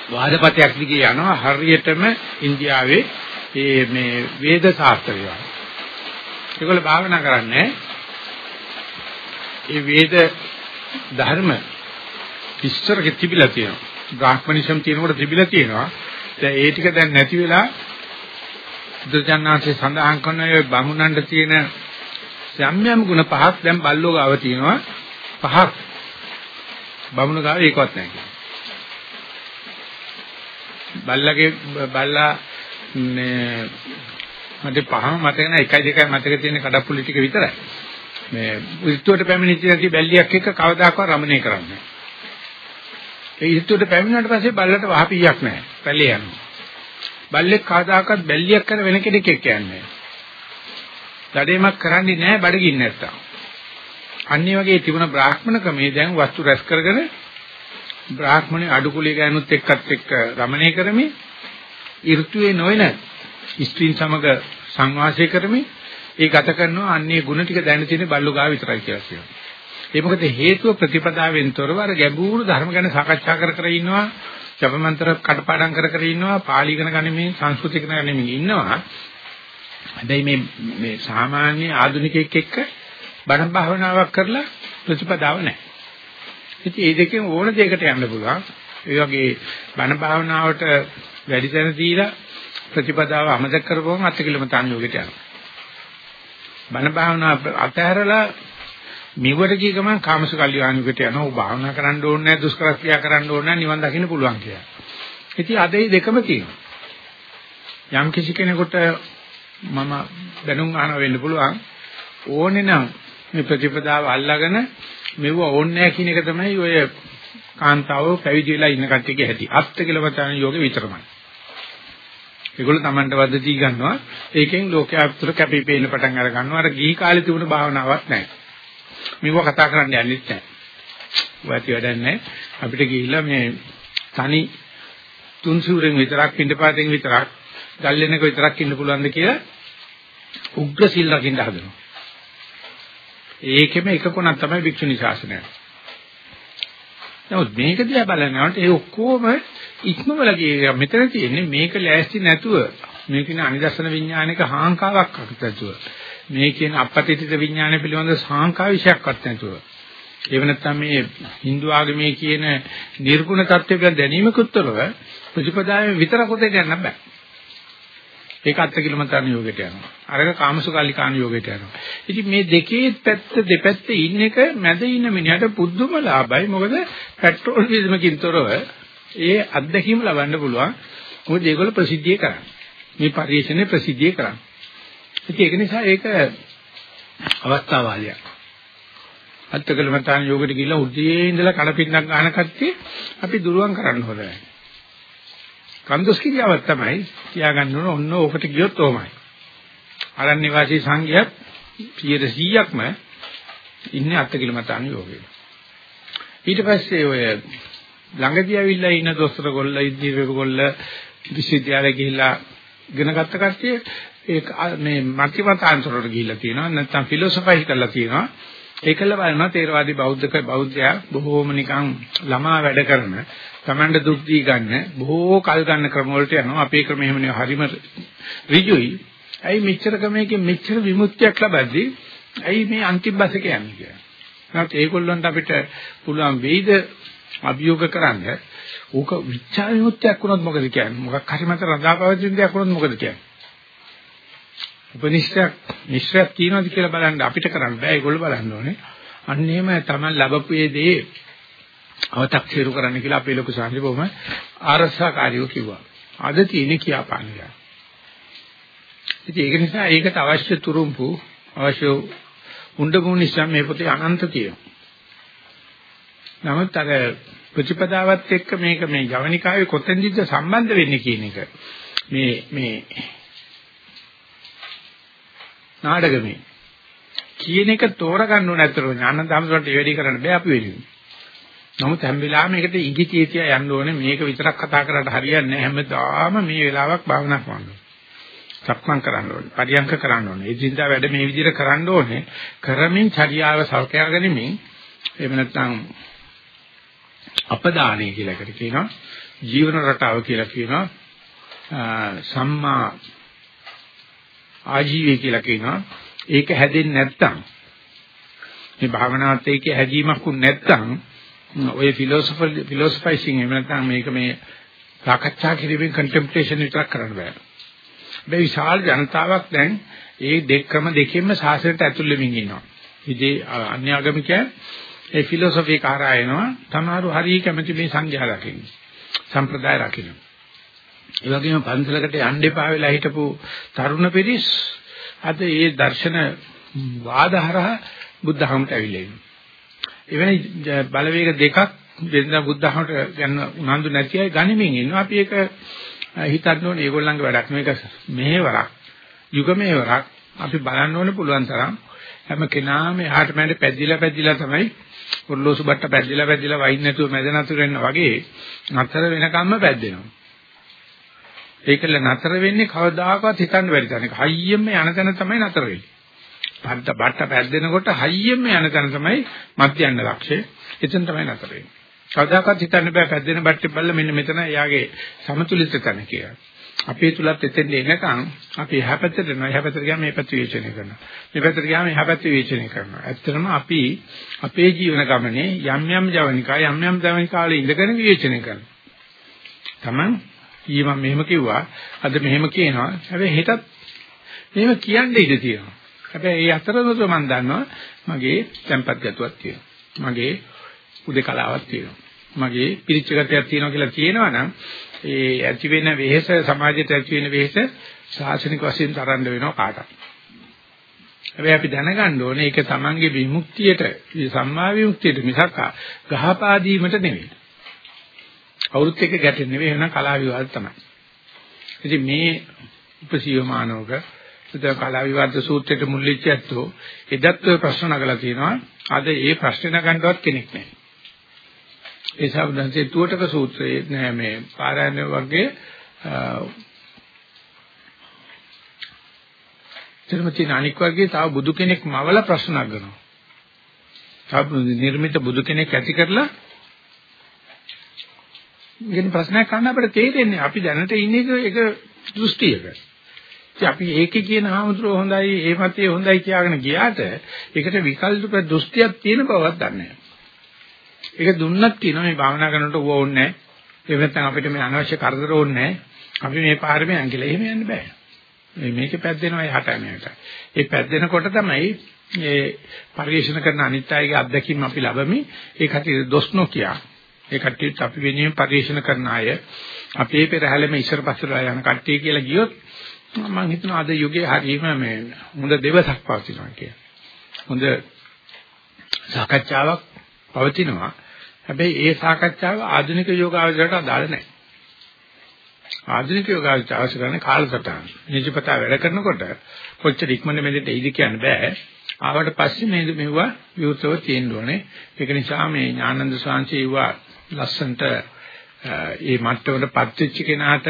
වාදපතයක් දිගේ යනවා හරියටම ඉන්දියාවේ මේ මේ වේද ශාස්ත්‍රය. ඒගොල්ලෝ භාවනා කරන්නේ ඒ වේද ධර්ම ඉස්සර තිබිලා තියෙනවා. බ්‍රාහ්මනිසම් තියෙනකොට තිබිලා තියෙනවා. දැන් ඒ ටික දැන් නැති වෙලා බුදුජානනාංශේ සඳහන් කරන ඒ බමුණන්ට තියෙන යම් යම් ගුණ පහක් දැන් බල්ලෝ ගාව තියෙනවා. පහක් බමුණ ගාව ඒකවත් නැහැ බල්ලගේ බල්ලා මේ මට පහම මතක නැහැ එකයි දෙකයි මතක තියෙන කඩප්පුලි ටික විතරයි. මේ ඍතුවට පැමිණිච්ච නැති බැල්ලියක් එක්ක කවදාකවත් රමණය කරන්නේ ඒ ඍතුවට පැමිණුණාට පස්සේ බල්ලට වහපියක් නැහැ. පැලේ යනවා. බල්ලෙක් කවදාකවත් බැල්ලියක් කර වෙන කෙනෙක් එක්ක යන්නේ නැහැ. දඩේමක් කරන්නේ නැහැ බඩගින්න නැත්තම්. අනිත් වගේ තිබුණ බ්‍රාහ්මණ ක්‍රමේ දැන් වස්තු රැස් කරගෙන බ්‍රාහ්මණේ අඩුකුලිය ගෑනුත් එක්කත් එක්ක රමණය කරමින් ඍතුවේ නොවන ස්ත්‍රීන් සමග සංවාසය කරමින් ඒ ගත කරනවා අන්නේ ಗುಣ ටික දැන තියෙන බල්ලු ගාව විතරයි කියලා කියනවා. ඒ මොකද හේතුව ප්‍රතිපදාවෙන් තොරව අර ගැඹුරු ධර්ම ගැන සාකච්ඡා කර කර ඉන්නවා. ජපමන්ත්‍ර කටපාඩම් කර කර ඉන්නවා. පාලි ඉගෙන ගනිමින් සංස්කෘතික ඉගෙන ගනිමින් ඉන්නවා. හැබැයි මේ මේ සාමාන්‍ය ආධුනිකයෙක් එක්ක බණ භාවනාවක් කරලා ප්‍රතිපදාව නැහැ. ඉතින් මේ දෙකෙන් ඕන දෙයකට යන්න පුළුවන්. ඒ වගේ බණ භාවනාවට වැඩි තැන දීලා ප්‍රතිපදාව අමතක කරපුවම අත්කිලමතාන් යෝගයට යනවා. බණ භාවනාව අතහැරලා මිවට ගිය ගමන් කාමසුකල්ලියානුකට යනවා. ඔව් භාවනා කරන්න ඕනේ නැහැ, දුෂ්කර ක්‍රියා කරන්න ඕනේ නැහැ, නිවන් දකින්න පුළුවන් කියලා. ඉතින් අද මේ දෙකම තියෙනවා. යම් කිසි කෙනෙකුට මම දැනුම් අහන වෙන්න පුළුවන් ඕනේ නම් මේ ප්‍රතිපදාව අල්ලාගෙන මෙව ඕනේ නැහැ කියන එක තමයි ඔය කාන්තාව පැවිදි වෙලා ඉන්න කට්ටියගේ හැටි. අත්ත කියලා වචන යෝගේ විතරමයි. ඒගොල්ලෝ Tamanට වදදී ගන්නවා. ඒකෙන් ලෝකයා අතර කැපී පෙනෙන පටන් අර ගන්නවා. අර ගිහි කාලේ තිබුණ භාවනාවක් නැහැ. මේව කතා කරන්න යන්නෙත් නැහැ. ඔයටි වැඩක් නැහැ. අපිට ගිහිල්ලා මේ තනි තුන්සුරෙන් විතරක් පිටපාතෙන් විතරක් ගල්ලෙනක විතරක් ඉන්න පුළුවන්ද කියලා උග්‍ර සිල් රකින්න හදනවා. ඒකෙම එක කොනක් තමයි භික්ෂුනි ශාසනය. නමුත් මේක දිහා බලනකොට ඒ ඔක්කොම ඉක්මවල ගියේ මෙතන තියෙන්නේ මේක ලෑස්ති නැතුව මේ කියන අනිදර්ශන විඥානික හාංකාවක් අකටතුව මේ කියන අපපතිත විඥානය පිළිබඳ සාංකා විශයක්වත් නැතුව ඒව නැත්නම් මේ Hindu ආගමේ කියන නිර්ගුණ தත්ත්වය ගැන දැනීමකුත් තොරව ප්‍රතිපදාවේ විතරක් උදේ යන්න බෑ ඒක අත්ති කිලමතන යෝගයට යනවා. අරක කාමසුකල්ලිකාන යෝගයට යනවා. ඉතින් මේ දෙකේ පැත්ත දෙපැත්තේ ඉන්න එක මැද ඉන්න මිනිහට පුදුම ලාභයි. මොකද පෙට්‍රෝල් විසමකින් තොරව ඒ අත්දැකීම ලබන්න පුළුවන්. මොකද ඒගොල්ලෝ ප්‍රසිද්ධිය කරන්නේ. මේ පරිශ්‍රණය ප්‍රසිද්ධිය කරන්නේ. ඉතින් ඒක නිසා ඒක අවස්ථාවාදියක්. අත්කලමතාන යෝගයට ගිහිල්ලා උදේ ඉඳලා කඩපින්නක් ගන්න කට්ටිය අපි දුරුවන් කරන්න හොදයි. කන්දොස් කිරියාවක් තමයි තියාගන්න ඕන ඔන්න ඕකට ගියොත් ඕමයි. ආරණ්‍ය වාසී සංඝයාත් 100%ක්ම ඉන්නේ අත්කිලමතාන යෝගේ. ඊට පස්සේ ඔය ළඟදී ඇවිල්ලා ඉන්න දොස්තර ගොල්ල ඉදිරියට ගොල්ල විශ්වවිද්‍යාලේ ගිහිල්ලා ඉගෙන ගත්ත කට්ටිය ඒ මේ මධ්‍යමතාන්තරවලට ගිහිල්ලා තියෙනවා නැත්නම් ෆිලොසොෆයි කරලා තියෙනවා ඒකල බලනවා තේරවාදී බෞද්ධක බෞද්ධයා බොහෝම නිකන් ළමා වැඩ කරන Tamanda දුක් දී ගන්න බොහෝ කල් ගන්න ක්‍රම වලට යනවා අපේ ක්‍රම එහෙම නෙවෙයි හරිම ඍජුයි ඇයි මෙච්චර ක්‍රමයකින් මෙච්චර විමුක්තියක් ලබද්දී ඇයි මේ අන්තිම බස් එක යන්නේ කියලා. නැත්නම් ඒගොල්ලන්ට අපිට පුළුවන් වෙයිද අභියෝග කරන්න ඕක විචාර විමුක්තියක් වුණොත් මොකද කියන්නේ? මොකක් හරි මත රඳාපවතින දෙයක් වුණොත් මොකද කියන්නේ? උපනිෂ්ඨයක් නිශ්චයක් කියනවාද කියලා බලන්න අපිට කරන්න බෑ ඒගොල්ලෝ බලන්න ඕනේ. අන්න එහෙම තමයි ලැබපු දේ අව탁සිරු කරන්න කියලා අපේ ලොකු සාහිත්‍ය බොහොම ආරස්සාකාරීව කිව්වා. අද තියෙන කියාපානිය. ඉතින් ඒක නිසා ඒකට අවශ්‍ය තුරුම්පු අවශ්‍ය උණ්ඩගුණ නිසා මේ පොතේ අනන්ත තියෙනවා. නමුත් අර ප්‍රතිපදාවත් එක්ක මේක මේ ජවනිකාවේ කොතෙන්ද සම්බන්ධ වෙන්නේ කියන එක මේ මේ නාඩගමේ කියන එක තෝරගන්න ඕන ඇත්තට ඥානන්ත හැමෝටම වැඩි කරන්න බෑ අපි වෙලින්. නමුත් හැම වෙලාවෙම මේකට ඉඟිතිය තියා යන්න ඕනේ මේක විතරක් කතා කරලා හරියන්නේ නැහැ හැමදාම මේ වෙලාවක් භාවනා කරන්න ඕනේ. සක්මන් කරන්න ඕනේ. පරියංක කරන්න ඕනේ. ඒ දින්දා වැඩ මේ විදිහට කරන්න ඕනේ. කරමින් චර්යාව සල්කයා ගැනීමෙන් එහෙම නැත්නම් අපදානය කියලා එකට කියනවා. ජීවන රටාව කියලා කියනවා. සම්මා ආජීවය කියලා කියනවා. ඒක හැදෙන්නේ නැත්තම් මේ භාවනාවත් එක්ක හැදීමක් උන් නැත්තම් ඔය ෆිලොසොෆර් ෆිලොසොෆයිසිං එහෙම නැත්නම් මේක මේ සාකච්ඡා කිරීමෙන් කන්ටෙම්ප්ලේෂන් විතරක් කරන්න බෑ. මේ විශාල ජනතාවක් දැන් ඒ දෙක ක්‍රම දෙකෙන්ම සාසනයට ඇතුල් වෙමින් ඉන්නවා. ඉතින් අන්‍යාගමිකයන් ඒ ෆිලොසොෆි කරා එනවා. තමාරු හරිය කැමති මේ සංඝයා රකින්න. සම්ප්‍රදාය රකින්න. ඒ වගේම පන්සලකට යන්න එපා වෙලා හිටපු තරුණ පිරිස් අද ඒ දර්ශන වාදහරහ බුද්ධහමට ඇවිල්ලා ඉන්නේ. එවැනි බලවේග දෙකක් දෙන්න බුද්ධහමට ගන්න උනන්දු නැති අය ගනිමින් ඉන්නවා. අපි ඒක හිතන්න ඕනේ ඒගොල්ලන්ගේ වැඩක් මේක මෙහෙවරක් යුග මෙහෙවරක් අපි බලන්න ඕනේ පුළුවන් තරම් හැම කෙනාම එහාට මෑට පැද්දිලා පැද්දිලා තමයි ඔර්ලෝසු බට්ට පැද්දිලා පැද්දිලා වයින් නැතුව මැද නතර වෙන්න වගේ නතර වෙනකම්ම පැද්දෙනවා. ඒකල නතර වෙන්නේ කවදාකවත් හිතන්න බැරි තැනක. හයියෙම යන තැන තමයි නතර වෙන්නේ. බට්ට බට්ට පැද්දෙනකොට හයියෙම යන තැන තමයි මධ්‍යන්න ලක්ෂය. එතන තමයි නතර වෙන්නේ. කවදාකවත් හිතන්න බෑ පැද්දෙන බට්ටේ බල්ල මෙන්න මෙතන එයාගේ සමතුලිත තැන කියලා. අපේ තුලත් එතෙන් එනකන් අපි එහා පැත්තට යනවා. එහා පැත්තට ගියාම මේ පැත්ත විචනය කරනවා. මේ පැත්තට ගියාම එහා පැත්ත විචනය කරනවා. ඇත්තටම අපි අපේ ජීවන ගමනේ යම් යම් ජවනිකා යම් යම් ජවනිකා වල ඉඳගෙන විචනය කරනවා. Taman ඊ මම මෙහෙම කිව්වා. අද මෙහෙම කියනවා. හැබැයි හෙටත් මෙහෙම කියන්න ඉඩ තියෙනවා. හැබැයි ඒ අතරතුර මම දන්නවා මගේ tempat ගතුවක් තියෙනවා. මගේ උදේකලාවක් තියෙනවා. මගේ පිරිච්ච ගතියක් තියෙනවා කියලා කියනවනම් ඒ ඇති වෙන වෙහෙස සමාජයට ඇති වෙන වෙහෙස ශාසනික වශයෙන් තරන්න වෙනවා කාටවත්. හැබැයි අපි දැනගන්න ඕනේ ඒක තමන්ගේ විමුක්තියට සම්මා විමුක්තියට මිසක් ගහපාදීමට නෙවෙයි. කවුරුත් එක්ක ගැටෙන්නේ නෙවෙයි වෙන කලා විවාද තමයි. ඉතින් මේ උපසීවමානෝක සුද්ධ කලා විවාද සූත්‍රයට මුල්ලිච්ච ඇත්තෝ එදත් ඔය ප්‍රශ්න නගලා තියෙනවා. අද ඒ ප්‍රශ්න නගන්නවත් කෙනෙක් නැහැ. ඒ සාබුදන්සේ තුවටක සූත්‍රයේ නෑ මේ පාරායන වර්ගයේ ත්‍රිමති අනික් වර්ගයේ තව බුදු කෙනෙක් මවල ප්‍රශ්න අහනවා. තව නිර්මිත බුදු කෙනෙක් ඇති කරලා ඉගෙන ප්‍රශ්නයක් අහන්න අපිට තේරෙන්නේ අපි දැනට ඉන්නේ ඒක දෘෂ්ටියක. ඉතින් අපි ඒකේ කියන හාමුදුරුව හොඳයි, ඒ මතයේ හොඳයි කියාගෙන ගියාට ඒකට විකල්ප දෘෂ්ටියක් තියෙන බවක් දන්නේ නැහැ. ඒක දුන්නත් තියෙනවා මේ භාවනා කරනකොට ඌව ඕනේ නැහැ. ඒ නැත්නම් අපිට මේ අනවශ්‍ය කරදර ඕනේ නැහැ. අපි මේ පාරේ යන් කියලා එහෙම යන්න බෑ. මේ මේකේ පැද්දෙනවා යහට මේකට. ඒ පැද්දෙනකොට තමයි මේ පරිශන කරන අනිත් අයගේ අත්දැකීම් අපි ලබමි. ඒ කටිය දොස් නොකිය. ඒ කටියට අපි වෙනුවෙන් පරිශන කරන අය අපේ පෙරහැලෙම ඉස්සර පස්සට යන කට්ටිය කියලා ගියොත් මම හිතනවා අද යුගයේ හරීම මේ හොඳ දෙවසක් පවතිනවා කියලා. හොඳ සාකච්ඡාවක් පවතිනවා. හැබැයි ඒ සාකච්ඡාව ආධුනික යෝගාවචරයට අදාළ නැහැ. ආධුනික යෝගාවචර අවශ්‍ය කරන්නේ කාලසටහන. නිජපතා වැඩ කරනකොට කොච්චර ඉක්මනට මෙතෙන්ට එයිද කියන්න බෑ. ආවට පස්සේ මේ මෙවුවා විවෘතව තියෙන්න ඕනේ. ඒක නිසා මේ ඥානන්ද ස්වාමීන් වහන්සේ ලස්සන්ට ඒ මට්ටමට පත්වෙච්ච කෙනාට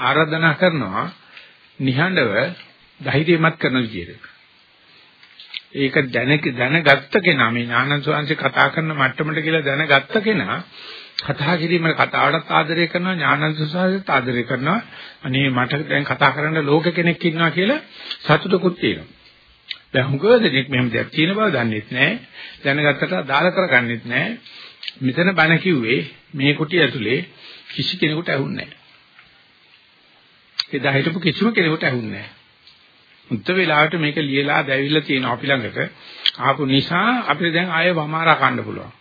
ආරාධනා කරනවා නිහඬව ධෛර්යමත් කරන විදියට. ඒක දැන දැනගත්ත කෙනා මේ ඥානන් සෝංශේ කතා කරන මට්ටමට කියලා දැනගත්ත කෙනා කතා කිරීමේ කතාවටත් ආදරය කරනවා ඥානන් සෝංශයට ආදරය කරනවා. අනේ මට දැන් කතා කරන්න ලෝක කෙනෙක් ඉන්නවා කියලා සතුටකුත් තියෙනවා. දැන් හුඟ දෙනෙක් මෙහෙම දෙයක් තියෙන බව දන්නෙත් නැහැ දැනගත්තට අදාළ කරගන්නෙත් නැහැ මෙතන බණ කිව්වේ මේ කුටි ඇතුලේ කිසි කෙනෙකුට ඇහුන්නේ නැහැ එදා හිටපු කිසිම කෙනෙකුට ඇහුන්නේ නැහැ මුත්ත වෙලාවට මේක ලියලා දැවිලා තියෙනවා අපි ළඟට. ආපු නිසා අපිට දැන් ආයෙ වමාරා ගන්න පුළුවන්.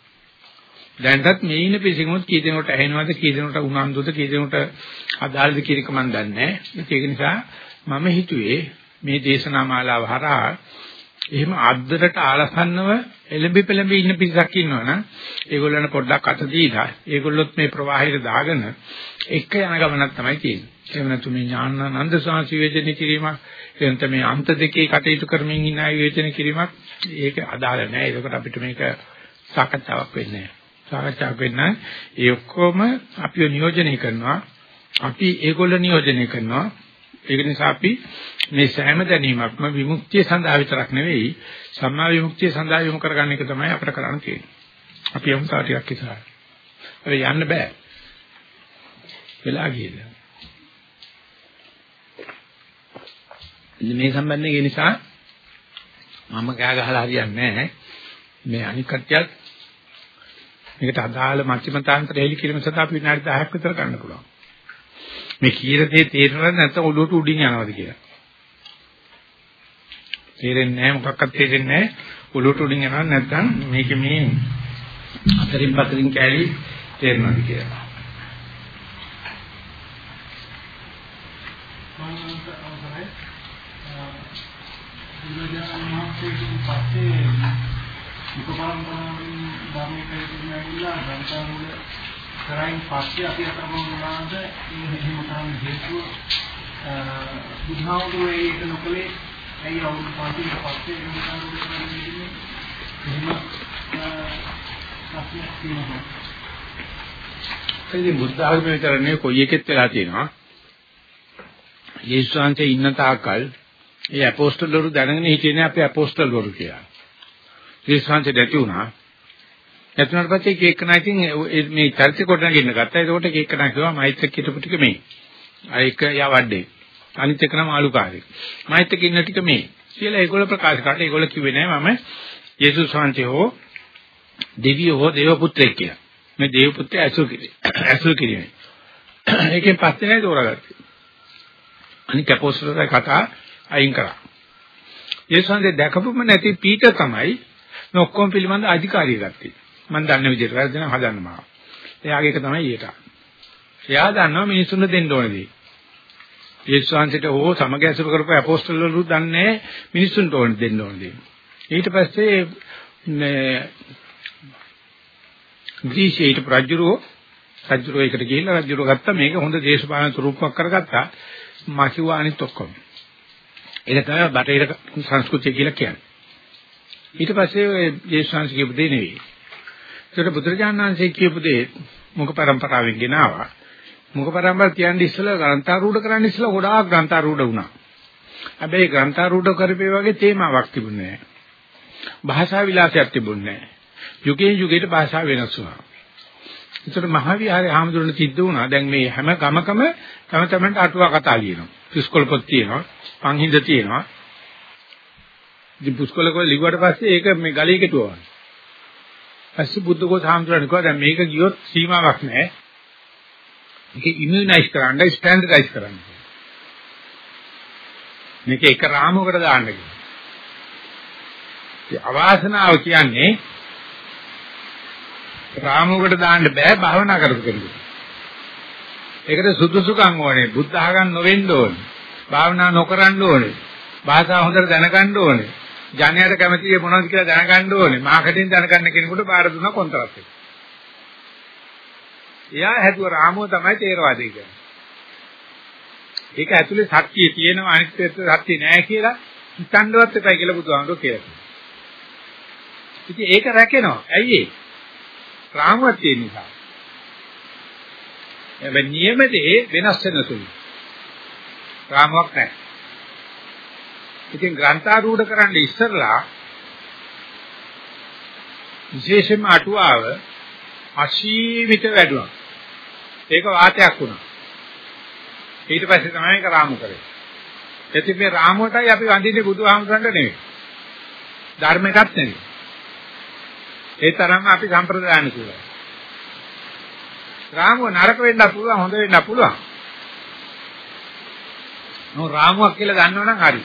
දැන්ටත් මේ ඉන්න පිසිමුත් කී දෙනෙකුට ඇහෙනවද කී දෙනෙකුට උනන්දුද කී දෙනෙකුට අදාළද කියන එක මම දන්නේ නැහැ. ඒක නිසා මම හිතුවේ මේ දේශනා මාලාව හරහා එහෙම අද්දරට ආලසන්නව එළඹි පෙළඹි ඉන්න පිරිසක් ඉන්නවනම් ඒගොල්ලන් පොඩ්ඩක් අත දීලා ඒගොල්ලොත් මේ ප්‍රවාහයට දාගෙන එක යන ගමනක් තමයි තියෙන්නේ. එහෙම නැතු මේ ඥානানন্দ සාංශි වේදනය කිරීමක් එතන මේ අන්ත දෙකේ කටයුතු කරමින් ඉන්න අය වේදනය කිරීමක් ඒක අදාළ නැහැ. ඒකට අපිට මේක සාකච්ඡාවක් වෙන්නේ නැහැ. සාකච්ඡාවක් වෙන්නේ ඒ ඔක්කොම අපිව නියෝජනය කරනවා. අපි ඒගොල්ලෝ නියෝජනය කරනවා. ඒක නිසා අපි මේ සෑම දැනීමක්ම විමුක්තිය සඳහා විතරක් නෙවෙයි සම්මා විමුක්තිය සඳහා යොමු කරගන්න එක තමයි අපිට කරන්න තියෙන්නේ. අපි යමු තා ටිකක් ඉස්සරහට. හැබැයි යන්න බෑ. වෙලා ගියද? මේ සම්බන්ධයෙන් ඒ නිසා මම කෑ ගහලා හරියන්නේ නැහැ. මේ අනික් කට්ටියත් මේකට අදාළ මධ්‍යමතාන්තර හෙලි කිරීම සඳහා අපි විනාඩි 10ක් විතර ගන්න පුළුවන්. මේ කීර දේ තේරෙනවද නැත්නම් ඔළුවට උඩින් යනවද කියලා. තේරෙන්නේ නැහැ මොකක්වත් තේරෙන්නේ නැහැ. ඔළුවට උඩින් යනවා නැත්නම් මේක මේ අතරින් පතරින් කැලි තේරෙනවද කියලා. පස්සේ උපපරම්පරාවෙන් ධර්මයේ කියන ගිලා ගන්තරුල කරයින් පස්සේ අපි අතරම වුණාද එහෙම කරන්න හේතුව බුද්ධාවුරු ඒක නොකලේ ඇයි අවුරුදු පහකින් පස්සේ එහෙම කරන්නේ එහෙම ප්‍රශ්නයක් තියෙනවා ඉතින් බුද්ධ ආගම විතරනේ කොයි එකෙත් වෙලා තියෙනවා. යේසුස් වහන්සේ ඉන්න තාක්කල් ඒ අපෝස්තල වරු දැනගෙන හිටියේ අපේ අපෝස්තල වරු කියලා. යේසුස් වහන්සේ දැටි වුණා. එතනට පස්සේ එක එක නැතින් මේ චරිත කොට නගින්න ගත්තා. ඒකට එක එක නැ කිව්වා මෛත්‍රික හිටපු ටික මේ. අර එක යා වඩේ. අනිත් එක නම ආලුකාරී. මෛත්‍රික ඉන්න ටික මේ. කියලා ඒගොල්ලෝ ප්‍රකාශ කරලා ඒගොල්ලෝ කිව්වේ නෑ මම යේසුස් වහන්සේ හෝ දෙවියෝ හෝ දේව පුත්‍රයෙක් කියලා. මේ දේව පුත්‍රය ඇසුරු කිරි. ඇසුරු කිරීමයි. ඒකෙන් පස්සේ නේද තෝරාගත්තේ. අනික අපෝස්තලලා කතා අයින් කරා. යේසුන්ගේ දැකපුම නැති පීඨ තමයි මේ ඔක්කොම පිළිබඳ අධිකාරිය ගත්තේ. මම දන්න විදිහට වැරදෙන හදන්න මාව. එයාගේ එක තමයි ඊට. එයා දන්නවා මිනිසුන්ට දෙන්න ඕන දේ. යේසුස් වහන්සේට ඕ සමග ඇසුරු කරපු අපෝස්තලවරු දන්නේ මිනිසුන්ට ඕන දෙන්න ඕන දේ. ඊට පස්සේ ග්‍රීසියේ හිටපු රජුරෝ රජුරෝ එකට ගිහිල්ලා රජුරෝ ගත්තා මේක හොඳ දේශපාලන ස්වරූපයක් කරගත්තා මා කිව්වා අනිත් ඔක්කොම ඒක තමයි බටහිර සංස්කෘතිය කියලා කියන්නේ ඊට පස්සේ ඔය ජේසුස් කියපු දේ නෙවෙයි ඒකට බුදුරජාණන් වහන්සේ කියපු දේ මුඛ පරම්පරාවෙන් ගෙනාවා මුඛ පරම්පරාව කියන්නේ ඉස්සෙල්ලා ග්‍රන්ථාරූඪ කරන්න ඉස්සෙල්ලා ගොඩාක් ග්‍රන්ථාරූඪ වුණා හැබැයි ග්‍රන්ථාරූඪ කරපේ වගේ තේමාවක් තිබුණේ නැහැ භාෂා විලාසයක් තිබුණේ නැහැ යුගයෙන් යුගයට භාෂාව වෙනස් වුණා. ඒතර මහවිහාරයේ ආමඳුරන සිද්ධ වුණා. දැන් මේ හැම ගමකම තම තමන්ට අටුවා කතා ලියනවා. පිස්කොල් පොත් තියෙනවා. පන්හිඳ තියෙනවා. ඉතින් පුස්කොල කොල ලිව්වට පස්සේ ඒක මේ ගලේ කෙටුවා. පස්සේ බුද්ධකෝ සාම්තුරන් කිව්වා දැන් මේක ගියොත් සීමාවක් නැහැ. මේක ඉමුනයිස් කරන්න ස්ටෑන්ඩඩයිස් කරන්න. මේක එක රාමුවකට දාන්න කියලා. අවාසනාව කියන්නේ රාමුවකට දාන්න බෑ භාවනා කරපු කෙනෙකුට. ඒකට සුදුසුකම් ඕනේ. බුද්ධ ආගම් නොවෙන්න ඕනේ. භාවනා නොකරන්න ඕනේ. භාෂාව හොඳට දැනගන්න ඕනේ. ජනයාට කැමතියි මොනවද කියලා දැනගන්න ඕනේ. මාකටින් දැනගන්න කෙනෙකුට බාර දුන්නා කොන්ත්‍රාත් එක. එයා හැදුව රාමුව තමයි තේරවාදී කියන්නේ. ඒක ඇතුලේ සත්‍යය තියෙනවා අනිත් පැත්තේ සත්‍ය නෑ කියලා හිතන්නවත් එපයි කියලා බුදුහාමුදුරුවෝ කියලා කියනවා. ඉතින් ඒක රැකෙනවා. ඇයි ඒ? රාමුවක් තියෙන නිසා. හැබැයි නියමදේ වෙනස් වෙන සුළු. රාමුවක් නැහැ. ඉතින් ග්‍රන්ථාරූඪ කරන්න ඉස්සරලා විශේෂයෙන්ම අටුවාව අසීමිත වැඩුණා. ඒක වාතයක් වුණා. ඊට පස්සේ තමයි ඒක රාමු කරේ. එතින් මේ රාමුවටයි අපි වඳින්නේ බුදුහාමුදුරන්ට නෙවෙයි. ධර්මයටත් නෙවෙයි. ඒ තරම්ම අපි සම්ප්‍රදායන කියලා. රාමුව නරක වෙන්න පුළුවන් හොඳ වෙන්න පුළුවන්. නෝ රාමුවක් කියලා දන්නවනම් හරි.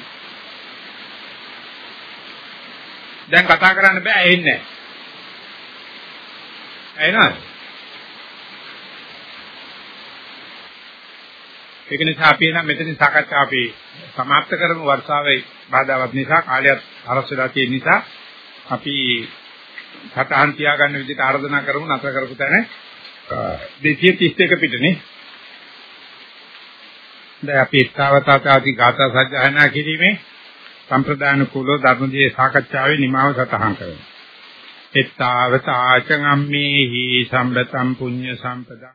දැන් කතා කරන්න බෑ ඇහෙන්නේ නැහැ. ඇහෙනවද? ඒක නිසා අපි නම් මෙතනින් සාකච්ඡා අපි સમાપ્ત කරමු වර්ෂාවේ බාධාවත් නිසා කාලයත් හරස් වෙලා තියෙන නිසා අපි සටහන් තියාගන්න විදිහට ආරාධනා කරමු නතර කරපු තැන 231 පිටනේ දැන් අපි ඊතාවතාවාදී ගාථා සජ්ජායනා කිරීමේ සම්ප්‍රදාන කුලෝ ධර්මදී සාකච්ඡාවේ නිමාව සටහන් කරමු. ඊතාවතාචං අම්මේහි සම්බතම් පුඤ්ඤ සම්පදා